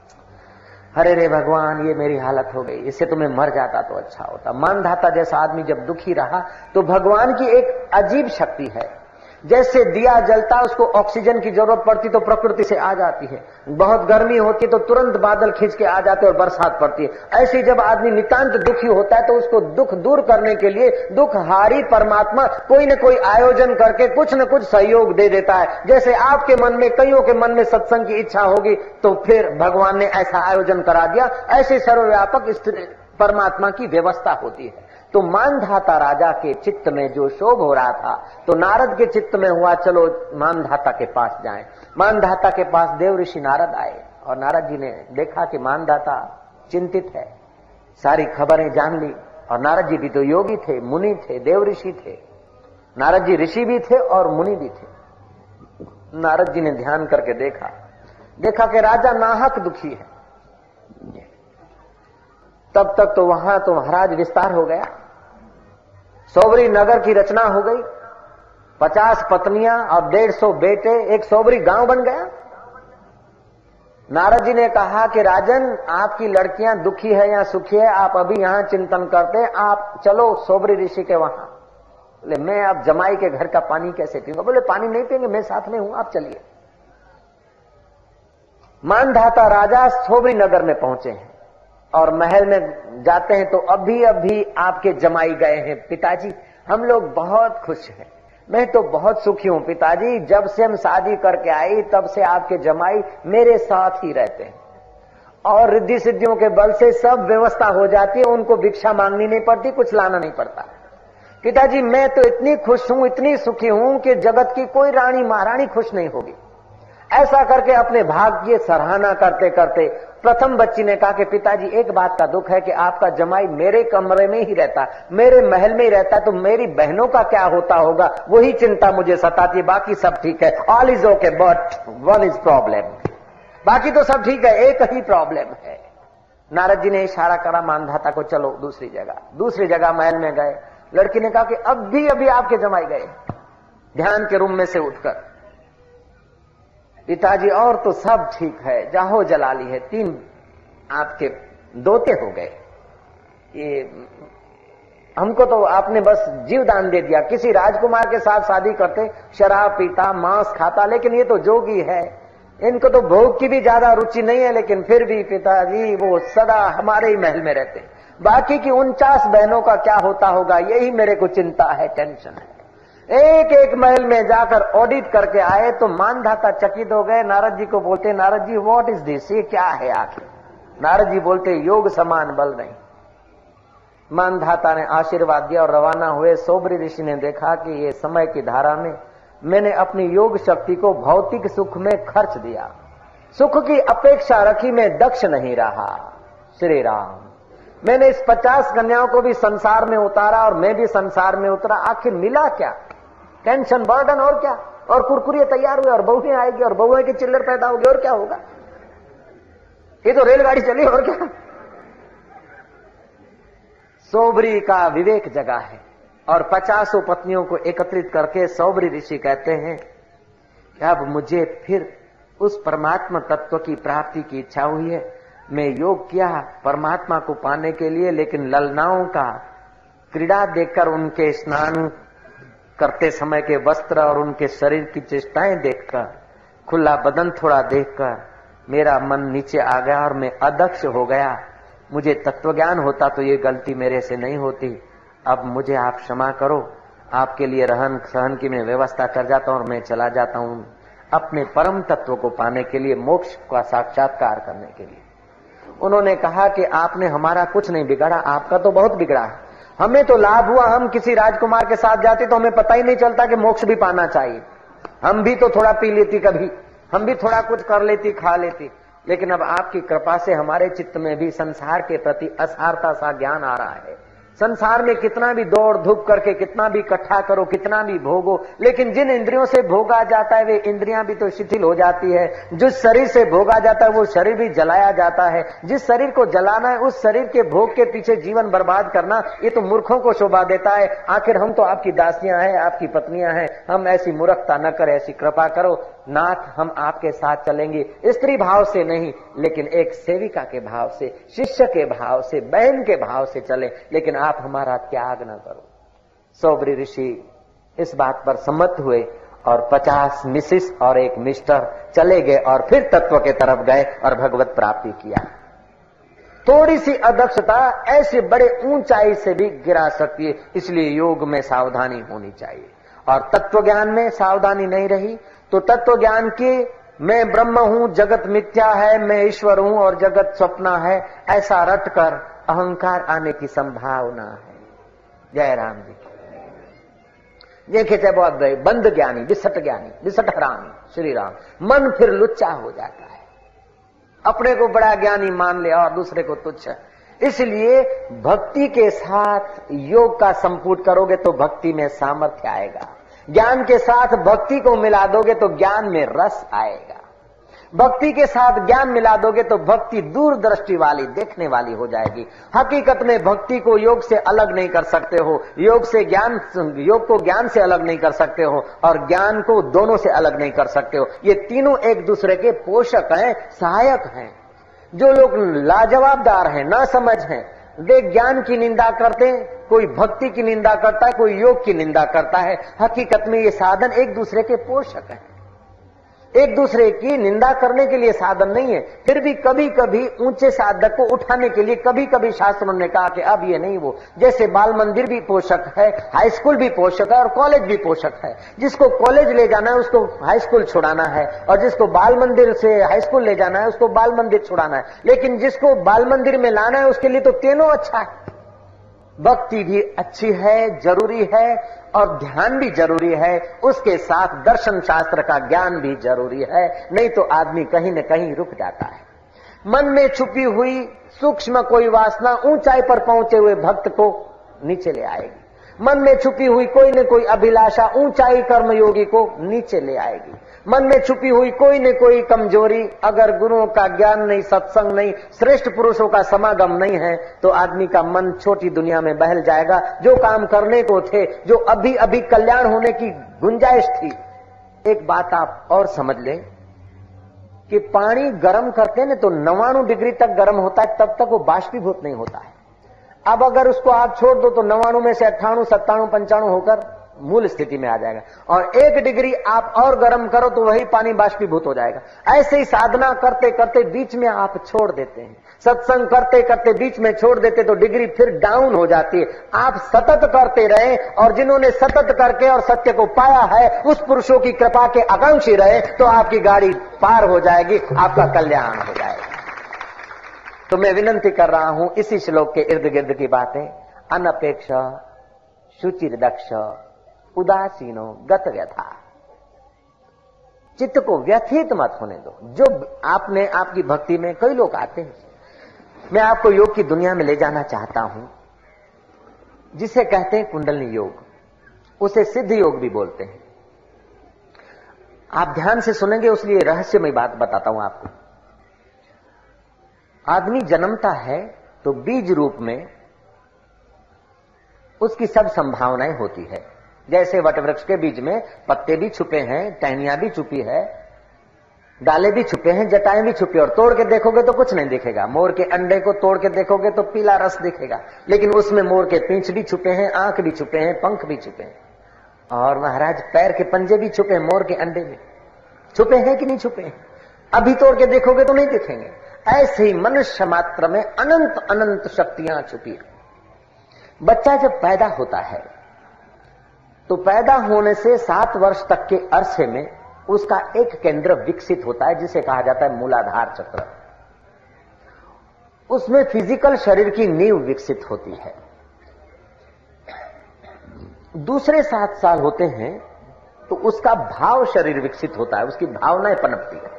हरे रे भगवान, ये मेरी हालत हो गई। इससे तुम्हें मर जाता तो अच्छा होता। मानधाता जैसा आदमी जब दुखी रहा तो भगवान की एक अजीब शक्ति है। जैसे दिया जलता, उसको ऑक्सीजन की ज़रूरत पड़ती तो प्रकृति से आ जाती है। बहुत गर्मी होती तो तुरंत बादल खींच के आ जाते और बरसात पड़ती है। ऐसे जब आदमी नितांत दुखी होता है तो उसको दुख दूर करने के लिए दुख हारी परमात्मा कोई न कोई आयोजन करके कुछ न कुछ सहयोग दे देता है। जैसे आपके मन में, कईयों के मन में सत्संग की इच्छा होगी तो फिर भगवान ने ऐसा आयोजन करा दिया। ऐसे सर्वव्यापक स्थिति परमात्मा की व्यवस्था होती है। तो मानधाता राजा के चित्त में जो शोभ हो रहा था तो नारद के चित्त में हुआ, चलो मानधाता के पास जाएँ। मानधाता के पास देव ऋषि नारद आए, और नारद जी ने देखा कि मानधाता चिंतित है। सारी खबरें जान ली, और नारद जी भी तो योगी थे, मुनि थे, देव ऋषि थे। नारद जी ऋषि भी थे और मुनि भी थे। नारद जी ने ध्यान करके देखा। देखा कि राजा नाहक दुखी है। तब तक तो वहाँ तो महाराज विस्तार हो गया। सोबरी नगर की रचना हो गई। पचास पत्नियाँ और डेढ़ सौ बेटे, एक सोबरी गाँव बन गया। नारद जी ने कहा कि, राजन, आपकी लड़कियाँ दुखी है या सुखी है, आप अभी यहाँ चिंतन करते आप चलो सोबरी ऋषि के वहाँ। बोले, मैं अब जमाई के घर का पानी कैसे पीऊँगा? बोले, पानी नहीं पियेंगे, मैं साथ में हूँ, आप चलिए। मानधाता राजा सोबरी नगर में पहुँचे हैं। और महल में जाते हैं तो अभी अभी आपके जमाई गए हैं, पिताजी। हम लोग बहुत खुश हैं। मैं तो बहुत सुखी हूँ, पिताजी। जब से हम शादी करके आई, तब से आपके जमाई मेरे साथ ही रहते हैं। और रिद्धि सिद्धियों के बल से सब व्यवस्था हो जाती है, उनको भिक्षा मांगनी नहीं पड़ती, कुछ लाना नहीं पड़ता। पिताजी, मैं तो इतनी खुश हूँ, इतनी सुखी हूँ कि जगत की कोई रानी महारानी खुश नहीं होगी। ऐसा करके अपने भाग्य सराहना करते करते प्रथम बच्ची ने कहा कि पिताजी, एक बात का दुख है कि आपका जमाई मेरे कमरे में ही रहता, मेरे महल में ही रहता तो मेरी बहनों का क्या होता होगा? वही चिंता मुझे सताती है। बाकी सब ठीक है। All is okay but one is problem बाकी तो सब ठीक है, एक ही प्रॉब्लम है। नारद जी ने इशारा करा, मानधाता को, चलो, दूसरी जगह। दूसरी जगह महल में गए। लड़की ने कहा कि, अब भी, अभी आपके जमाई गए। ध्यान के रूम में से उठकर पिताजी, और तो सब ठीक है। जाहो जलाली है, तीन आपके दोते हो गए। ये हमको तो आपने बस जीव दान दे दिया। किसी राजकुमार के साथ शादी करते, शराब पीता, मांस खाता, लेकिन ये तो जोगी है। इनको तो भोग की भी ज़्यादा रुचि नहीं है, लेकिन फिर भी पिताजी, वो सदा हमारे ही महल में रहते। बाकी की उनचास बहनों का क्या होता होगा, यही मेरे को चिंता है, टेंशन है। एक एक महल में जाकर ऑडिट करके आए तो मानधाता चकित हो गए। नारद जी को बोलते, Narad ji what is this ये क्या है आखिर? नारद जी बोलते, योग समान बल नहीं। मानधाता ने आशीर्वाद दिया और रवाना हुए। सोबरी ऋषि ने देखा कि ये समय की धारा में मैंने अपनी योग शक्ति को भौतिक सुख में खर्च दिया। सुख की अपेक्षा रखी मैं दक्ष नहीं रहा। श्री राम। मैंने इस पचास कन्याओं को भी संसार में उतारा और मैं भी संसार में उतरा। आखिर मिला क्या? टेंशन, बर्डन और क्या? और कुरकुरिया तैयार हुए, और बहुएँ आएगी, और बहुएँ की चिल्लर पैदा होगी, और क्या होगा? ये तो रेलगाड़ी चली, और क्या? सोबरी का विवेक जगा है, और पचासों पत्नियों को एकत्रित करके सोबरी ऋषि कहते हैं कि अब मुझे फिर उस परमात्मा तत्व की प्राप्ति की इच्छा हुई है। मैं योग किया परमात्मा को पाने के लिए, लेकिन ललनाओं का क्रीड़ा देखकर उनके स्नान करते समय के वस्त्र और उनके शरीर की चेष्टाएँ देखकर, खुला बदन थोड़ा देखकर, मेरा मन नीचे आ गया और मैं अदक्ष हो गया। मुझे तत्व ज्ञान होता तो ये गलती मेरे से नहीं होती। अब मुझे आप क्षमा करो। आपके लिए रहन सहन की मैं व्यवस्था कर जाता हूँ और मैं चला जाता हूँ। अपने परम तत्व को पाने के लिए, मोक्ष का साक्षात्कार करने के लिए। उन्होंने कहा कि आपने हमारा कुछ नहीं बिगाड़ा, आपका तो बहुत बिगड़ा है। हमें तो लाभ हुआ, हम किसी राजकुमार के साथ जाते तो हमें पता ही नहीं चलता कि मोक्ष भी पाना चाहिए। हम भी तो थोड़ा पी लेती कभी, हम भी थोड़ा कुछ कर लेती, खा लेती। लेकिन अब आपकी कृपा से हमारे चित्त में भी संसार के प्रति असारता सा ज्ञान आ रहा है। संसार में कितना भी दौड़ धूप करके, कितना भी इकट्ठा करो, कितना भी भोगो, लेकिन जिन इंद्रियों से भोगा जाता है, वे इंद्रियाँ भी तो शिथिल हो जाती है। जिस शरीर से भोगा जाता है, वो शरीर भी जलाया जाता है। जिस शरीर को जलाना है, उस शरीर के भोग के पीछे जीवन बर्बाद करना, ये तो मूर्खों को शोभा देता है। आखिर हम तो आपकी दासियाँ हैं, आपकी पत्नियाँ हैं। हम ऐसी मूर्खता न करें, ऐसी कृपा करो। नाथ हम आपके साथ चलेंगे। स्त्री भाव से नहीं, लेकिन एक सेविका के भाव से, शिष्य के भाव से, बहन के भाव से चले। लेकिन आप हमारा त्याग न करो। सौबरी ऋषि इस बात पर सम्मत हुए और पचास मिसिस और एक मिस्टर चले गए और फिर तत्व के तरफ़ गए और भगवत प्राप्ति किया। थोड़ी सी अदक्षता ऐसे बड़े ऊंचाई से भी गिरा सकती है, इसलिए योग में सावधानी होनी चाहिए। और तत्व ज्ञान में सावधानी नहीं रही तो तत्व ज्ञान की मैं ब्रह्म हूँ, जगत मिथ्या है, मैं ईश्वर हूँ और जगत स्वप्न है, ऐसा रट कर अहंकार आने की संभावना है। जय राम जी। देखे चाहे बहुत बंद ज्ञानी, विसट ज्ञानी, विसट हरामी श्री राम मन फिर लुच्चा हो जाता है। अपने को बड़ा ज्ञानी मान ले और दूसरे को तुच्छ। इसलिए भक्ति के साथ योग का संपुट करोगे तो भक्ति में सामर्थ्य आएगा। ज्ञान के साथ भक्ति को मिला दोगे तो ज्ञान में रस आएगा। भक्ति के साथ ज्ञान मिला दोगे तो भक्ति दूरदृष्टि वाली, देखने वाली हो जाएगी। हकीकत में भक्ति को योग से अलग नहीं कर सकते हो। योग से ज्ञान, योग को ज्ञान से अलग नहीं कर सकते हो और ज्ञान को दोनों से अलग नहीं कर सकते हो। ये तीनों एक दूसरे के पोषक हैं, सहायक हैं। जो लोग लाजवाबदार हैं ना समझ हैं वे ज्ञान की निंदा करते हैं, कोई भक्ति की निंदा करता है, कोई योग की निंदा करता है। हकीकत में ये साधन एक दूसरे के पोषक हैं। एक दूसरे की निंदा करने के लिए साधन नहीं है। फिर भी कभी कभी ऊँचे साधक को उठाने के लिए कभी कभी शास्त्रों ने कहा कि अब ये नहीं वो। जैसे बाल मंदिर भी पोषक है हाई स्कूल भी पोषक है और कॉलेज भी पोषक है। जिसको कॉलेज ले जाना है, उसको हाई स्कूल छुड़ाना है और जिसको बाल मंदिर से हाई स्कूल ले जाना है, उसको बाल मंदिर छुड़ाना है। लेकिन जिसको बाल मंदिर में लाना है, उसके लिए तो तीनों अच्छा है। भक्ति भी अच्छी है, ज़रूरी है और ध्यान भी ज़रूरी है, उसके साथ दर्शन शास्त्र का ज्ञान भी ज़रूरी है, नहीं तो आदमी कहीं न कहीं रुक जाता है। मन में छुपी हुई सूक्ष्म कोई वासना ऊंचाई पर पहुँचे हुए भक्त को नीचे ले आएगी। मन में छुपी हुई कोई न कोई अभिलाषा ऊंचाई कर्मयोगी को नीचे ले आएगी। मन में छुपी हुई कोई न कोई कमज़ोरी। अगर गुरुओं का ज्ञान नहीं, सत्संग नहीं, श्रेष्ठ पुरुषों का समागम नहीं है तो आदमी का मन छोटी दुनिया में बहल जाएगा। जो काम करने को थे, जो अभी अभी कल्याण होने की गुंजाइश थी। एक बात आप और समझ लें कि पानी गर्म करते ना तो नवाणु डिग्री तक गर्म होता है, तब तक वो बाष्पीभूत नहीं होता है। अब अगर उसको आप छोड़ दो तो नवाणु में से अट्ठाणु, सत्ताणु, पंचाणु होकर मूल स्थिति में आ जाएगा। और एक डिग्री आप और गर्म करो तो वही पानी बाष्पीभूत हो जाएगा। ऐसे ही साधना करते करते बीच में आप छोड़ देते हैं। सत्संग करते करते बीच में छोड़ देते तो डिग्री फिर डाउन हो जाती है। आप सतत करते रहे और जिन्होंने सतत करके और सत्य को पाया है, उस पुरुषों की कृपा के आकांक्षी रहे तो आपकी गाड़ी पार हो जाएगी, आपका कल्याण हो जाएगा। तो मैं विनंती कर रहा हूँ, इसी श्लोक के इर्द गिर्द की बातें। अनपेक्ष शुचिर दक्ष उदासीनो गत व्यथा चित्त को व्यथित मत होने दो। जो आपने आपकी भक्ति में कई लोग आते हैं, मैं आपको योग की दुनिया में ले जाना चाहता हूँ। जिसे कहते हैं कुंडलनी योग, उसे सिद्ध योग भी बोलते हैं। आप ध्यान से सुनेंगे, उसलिए रहस्यमय बात बताता हूँ आपको। आदमी जन्मता है तो बीज रूप में उसकी सब संभावनाएँ होती है। जैसे वटवृक्ष के बीच में पत्ते भी छुपे हैं, टहनियाँ भी छुपी है, डाले भी छुपे हैं, जटाएँ भी छुपी और तोड़ के देखोगे तो कुछ नहीं दिखेगा। मोर के अंडे को तोड़ के देखोगे तो पीला रस दिखेगा। लेकिन उसमें मोर के पीछ भी छुपे हैं, आँख भी छुपे हैं, पंख भी छुपे हैं। और महाराज, पैर के पंजे भी छुपे मोर के अंडे में। छुपे हैं कि नहीं छुपे हैं? अभी तोड़ के देखोगे तो नहीं दिखेंगे। ऐसे ही मनुष्य मात्र में अनंत अनंत शक्तियाँ छुपी बच्चा जब पैदा होता है तो पैदा होने से सात वर्ष तक के अरसे में उसका एक केंद्र विकसित होता है, जिसे कहा जाता है मूलाधार चक्र। उसमें फ़िज़िकल शरीर की नींव विकसित होती है। दूसरे सात साल होते हैं तो उसका भाव शरीर विकसित होता है, उसकी भावनाएँ पनपती है।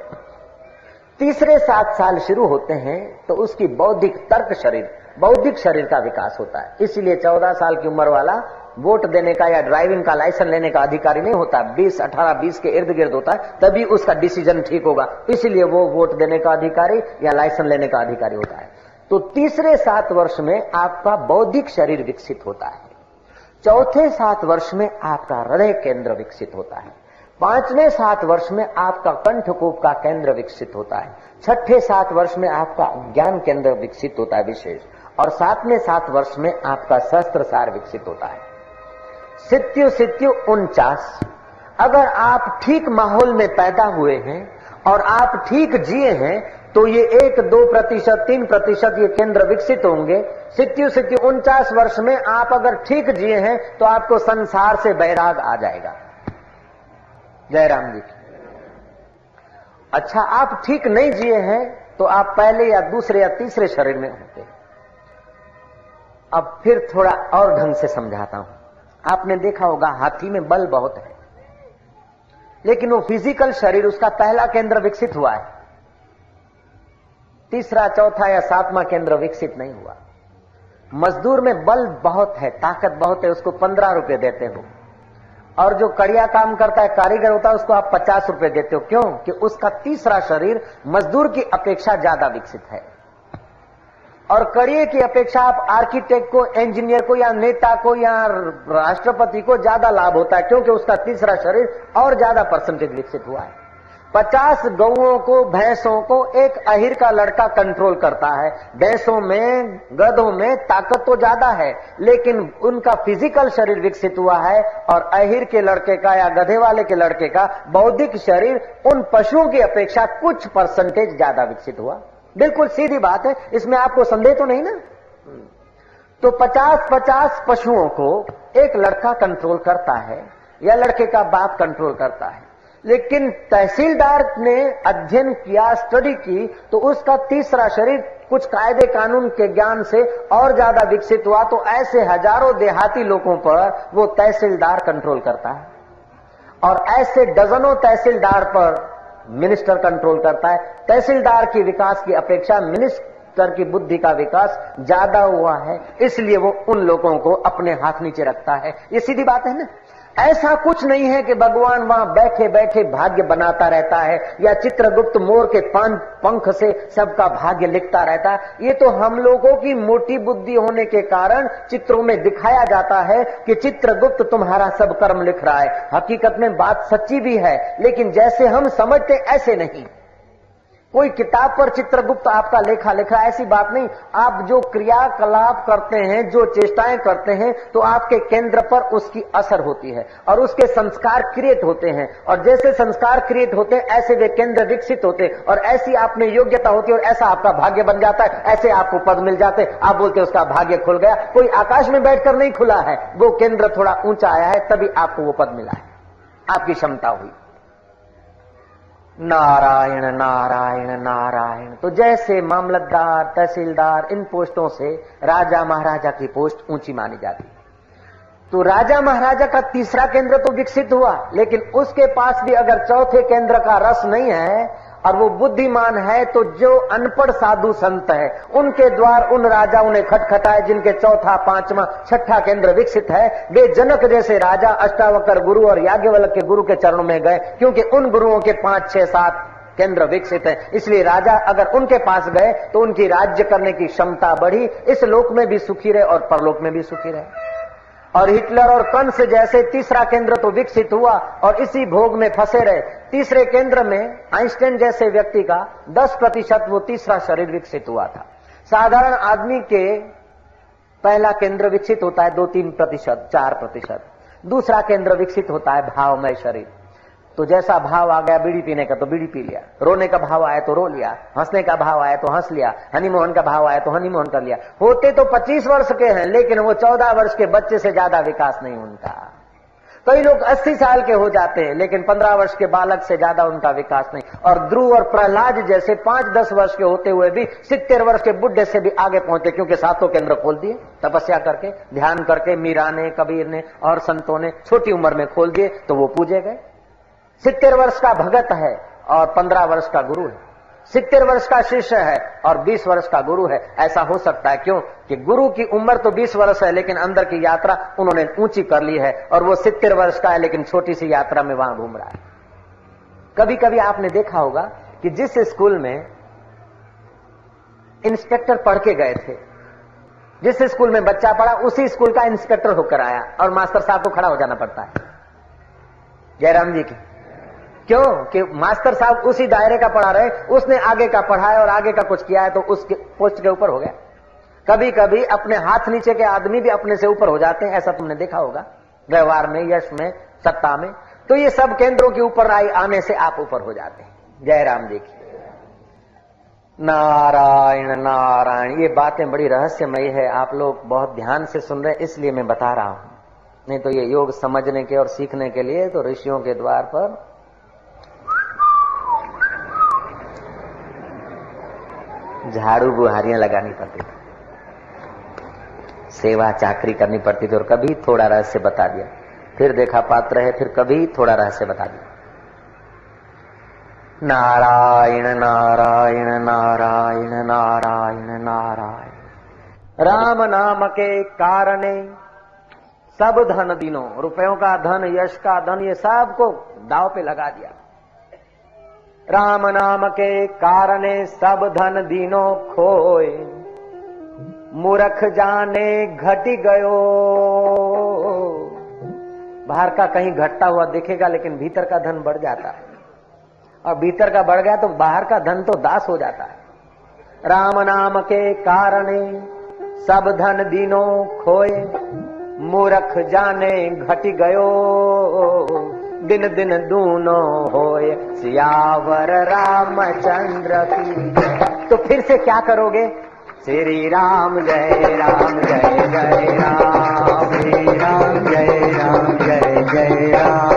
तीसरे सात साल शुरू होते हैं तो उसकी बौद्धिक तर्क शरीर, बौद्धिक शरीर का विकास होता है। इसलिए चौदह साल की उम्र वाला वोट देने का या ड्राइविंग का लाइसेंस लेने का अधिकारी नहीं होता। बीस, अठारह, बीस के इर्द गिर्द होता है, तभी उसका डिसीज़न ठीक होगा। इसीलिए वो वोट देने का अधिकारी या लाइसेंस लेने का अधिकारी होता है। तो तीसरे सात वर्ष में आपका बौद्धिक शरीर विकसित होता है। चौथे सात वर्ष में आपका हृदय केंद्र विकसित होता है। पाँचवें सात वर्ष में आपका कंठकूप का केंद्र विकसित होता है। छठे सात वर्ष में आपका ज्ञान केंद्र विकसित होता है विशेष। और सातवें सात वर्ष में आपका शस्त्र सार विकसित होता है। सित्यु सित्यु उनचास। अगर आप ठीक माहौल में पैदा हुए हैं और आप ठीक जिए हैं तो ये एक, दो प्रतिशत, तीन प्रतिशत ये केंद्र विकसित होंगे। सित्यु सित्यु उनचास वर्ष में आप अगर ठीक जिए हैं तो आपको संसार से बैराग आ जाएगा। जयराम जी अच्छा आप ठीक नहीं जिए हैं तो आप पहले या दूसरे या तीसरे शरीर में होते अब फिर थोड़ा और ढंग से समझाता हूँ। आपने देखा होगा, हाथी में बल बहुत है। लेकिन वो फ़िज़िकल शरीर, उसका पहला केंद्र विकसित हुआ है। तीसरा, चौथा या सातवां केंद्र विकसित नहीं हुआ। मजदूर में बल बहुत है, ताकत बहुत है, उसको पंद्रह रुपए देते हो। और जो कड़िया काम करता है, कारीगर होता है, उसको आप पचास रुपए देते हो। क्यों? कि उसका तीसरा शरीर मजदूर की अपेक्षा ज़्यादा विकसित है। और करिए की अपेक्षा आप आर्किटेक्ट को इंजीनियर को, या नेता को, या राष्ट्रपति को ज़्यादा लाभ होता है, क्योंकि उसका तीसरा शरीर और ज़्यादा परसेंटेज विकसित हुआ है। पचास गौओं को, भैंसों को, एक अहिर का लड़का कंट्रोल करता है। भैंसों में, गधों में ताकत तो ज़्यादा है, लेकिन उनका फ़िज़िकल शरीर विकसित हुआ है, और अहिर के लड़के का, या गधे वाले के लड़के का बौद्धिक शरीर, उन पशुओं की अपेक्षा कुछ परसेंटेज ज़्यादा विकसित हुआ। बिल्कुल सीधी बात है, इसमें आपको संदेह तो नहीं ना? तो पचास पचास पशुओं को एक लड़का कंट्रोल करता है, या लड़के का बाप कंट्रोल करता है। लेकिन तहसीलदार ने अध्ययन किया स्टडी की तो उसका तीसरा शरीर कुछ कायदे कानून के ज्ञान से और ज़्यादा विकसित हुआ तो ऐसे हज़ारों देहाती लोगों पर वो तहसीलदार कंट्रोल करता है। और ऐसे डजनों तहसीलदार पर मिनिस्टर कंट्रोल करता है। तहसीलदार की विकास की अपेक्षा, मिनिस्टर की बुद्धि का विकास ज़्यादा हुआ है, इसलिए वो उन लोगों को अपने हाथ नीचे रखता है। ये सीधी बात है ना? ऐसा कुछ नहीं है कि भगवान वहाँ बैठे बैठे भाग्य बनाता रहता है, या चित्रगुप्त मोर के पान, पंख से सबका भाग्य लिखता रहता है। ये तो हम लोगों की मोटी बुद्धि होने के कारण चित्रों में दिखाया जाता है कि चित्रगुप्त तुम्हारा सब कर्म लिख रहा है। हकीकत में बात सच्ची भी है, लेकिन जैसे हम समझते, ऐसे नहीं। कोई किताब पर चित्रगुप्त आपका लेखा लिखा, ऐसी बात नहीं। आप जो क्रियाकलाप करते हैं, जो चेष्टाएँ करते हैं तो आपके केंद्र पर उसकी असर होती है और उसके संस्कार क्रिएट होते हैं। और जैसे संस्कार क्रिएट होते हैं, ऐसे वे केंद्र विकसित होते हैं और ऐसी आप में योग्यता होती है और ऐसा आपका भाग्य बन जाता है, ऐसे आपको पद मिल जाते आप बोलते उसका भाग्य खुल गया। कोई आकाश में बैठकर नहीं खुला है। वो केंद्र थोड़ा ऊँचा आया है, तभी आपको वो पद मिला है। आपकी क्षमता हुई। नारायण नारायण नारायण। तो जैसे मामलतदार, तहसीलदार, इन पोस्टों से राजा महाराजा की पोस्ट ऊँची मानी जाती तो राजा महाराजा का तीसरा केंद्र तो विकसित हुआ, लेकिन उसके पास भी अगर चौथे केंद्र का रस नहीं है और वो बुद्धिमान है तो जो अनपढ़ साधु संत है, उनके द्वार उन राजाओं ने खटखटाए जिनके चौथा, पांचवा, छठा केंद्र विकसित है। वे जनक जैसे राजा, अष्टावकर गुरु और याज्ञवल्क के गुरु के चरणों में गए, क्योंकि उन गुरुओं के पाँच, छह, सात केंद्र विकसित है। इसलिए राजा अगर उनके पास गए तो उनकी राज्य करने की क्षमता बढ़ी। इस लोक में भी सुखी रहे और परलोक में भी सुखी रहे। और हिटलर और कंस जैसे तीसरा केंद्र तो विकसित हुआ और इसी भोग में फंसे रहे। तीसरे केंद्र में आइंस्टाइन जैसे व्यक्ति का 10 प्रतिशत वो तीसरा शरीर विकसित हुआ था। साधारण आदमी के पहला केंद्र विकसित होता है दो तीन प्रतिशत, चार प्रतिशत। दूसरा केंद्र विकसित होता है भावमय शरीर। तो जैसा भाव आ गया बीड़ी पीने का तो बीड़ी पी लिया। रोने का भाव आया तो रो लिया, हंसने का भाव आया तो हंस लिया, हनीमोहन का भाव आया तो हनीमोहन कर लिया। होते तो 25 वर्ष के हैं, लेकिन वो 14 वर्ष के बच्चे से ज़्यादा विकास नहीं उनका। कई लोग 80 साल के हो जाते हैं, लेकिन 15 वर्ष के बालक से ज़्यादा उनका विकास नहीं। और ध्रुव और प्रहलाद जैसे पाँच दस वर्ष के होते हुए भी सितर वर्ष के बुढ़े से भी आगे पहुँचे, क्योंकि सातों केंद्र खोल दिए, तपस्या करके, ध्यान करके, मीरा ने, कबीर ने और संतों ने छोटी उम्र में खोल दिए तो वो पूजे गए। सितर वर्ष का भगत है और पंद्रह वर्ष का गुरु है। सितर वर्ष का शिष्य है और बीस वर्ष का गुरु है। ऐसा हो सकता है क्यों? कि गुरु की उम्र तो बीस वर्ष है, लेकिन अंदर की यात्रा उन्होंने ऊँची कर ली है और वो सितर वर्ष का है, लेकिन छोटी सी यात्रा में वहाँ घूम रहा है। कभी कभी आपने देखा होगा कि जिस स्कूल में इंस्पेक्टर पढ़ के गए थे, जिस स्कूल में बच्चा पढ़ा, उसी स्कूल का इंस्पेक्टर होकर आया और मास्टर साहब को खड़ा हो जाना पड़ता है। जयराम जी की क्यों? कि मास्टर साहब उसी दायरे का पढ़ा रहे उसने आगे का पढ़ा है और आगे का कुछ किया है तो उसके पोस्ट के ऊपर हो गया। कभी कभी अपने हाथ नीचे के आदमी भी अपने से ऊपर हो जाते हैं, ऐसा तुमने देखा होगा। व्यवहार में, यश में, सत्ता में। तो ये सब केंद्रों के ऊपर आई आने से आप ऊपर हो जाते हैं। जयराम जी की नारायण नारायण, ये बातें बड़ी रहस्यमयी है। आप लोग बहुत ध्यान से सुन रहे हैं, इसलिए मैं बता रहा हूँ। नहीं तो ये योग समझने के और सीखने के लिए तो ऋषियों के द्वार पर झाड़ू बुहारियाँ लगानी पड़ती थी। सेवा चाकरी करनी पड़ती थी और कभी थोड़ा रहस्य बता दिया। फिर देखा पात्र है, फिर कभी थोड़ा रहस्य बता दिया। नारायण नारायण नारायण नारायण नारायण। राम नाम के कारणे सब धन दिनों, रुपयों का धन, यश का धन, ये सबको दाव पे लगा दिया। राम नाम के कारणे सब धन दीनो खोए। मूर्ख जाने घटी गयो। बाहर का कहीं घटता हुआ दिखेगा, लेकिन भीतर का धन बढ़ जाता है। और भीतर का बढ़ गया तो बाहर का धन तो दास हो जाता है। राम नाम के कारणे सब धन दीनो खोए। मूर्ख जाने घटी गयो। दिन दिन दोनों होए, सियावर रामचंद्र की तो फिर से क्या करोगे? श्री राम जय राम जय जय राम, श्री राम जय राम जय जय राम।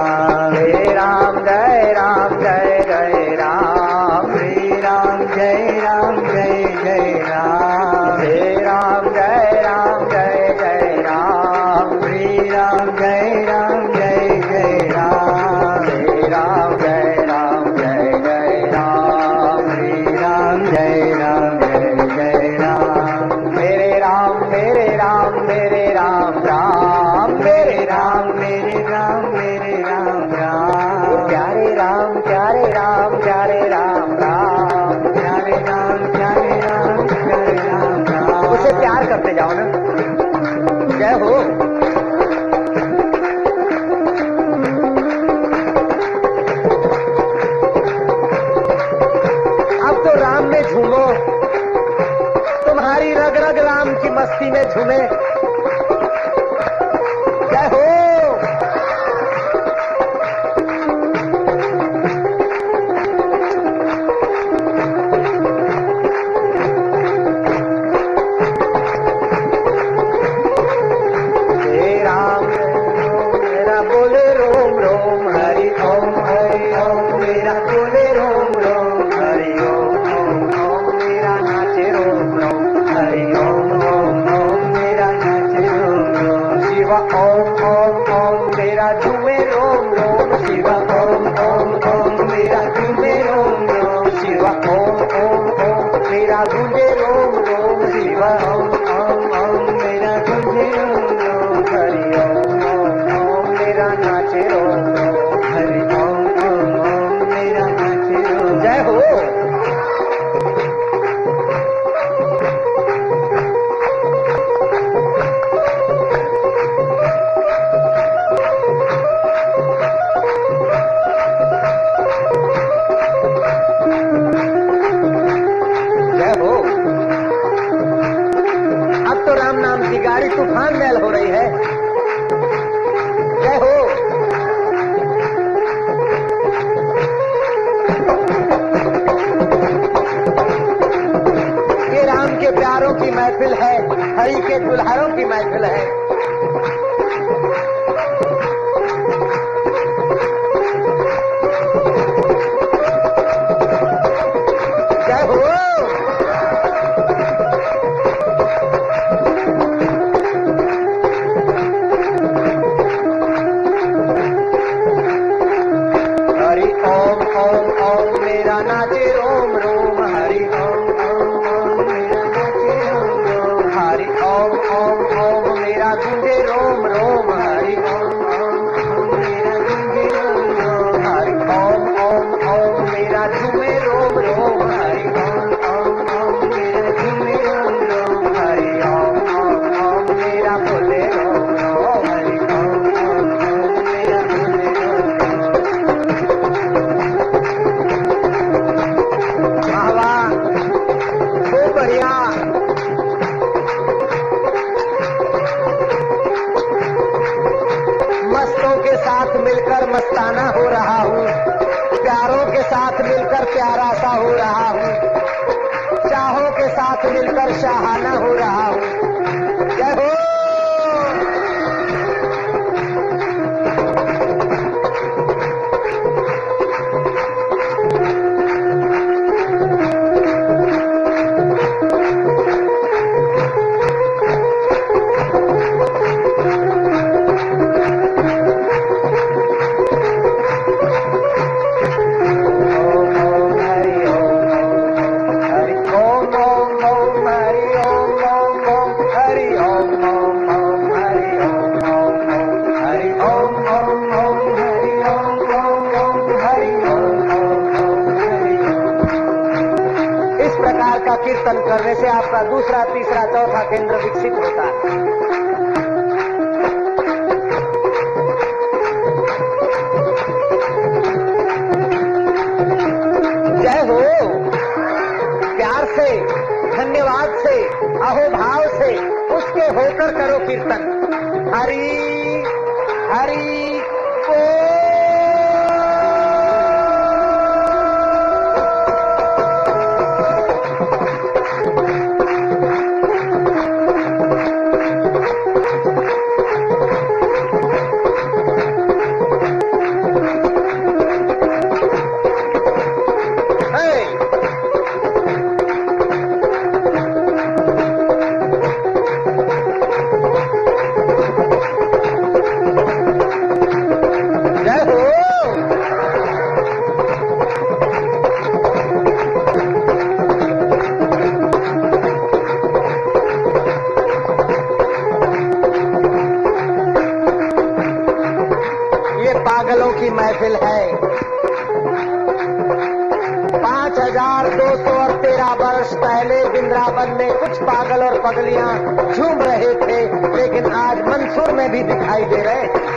दिखाई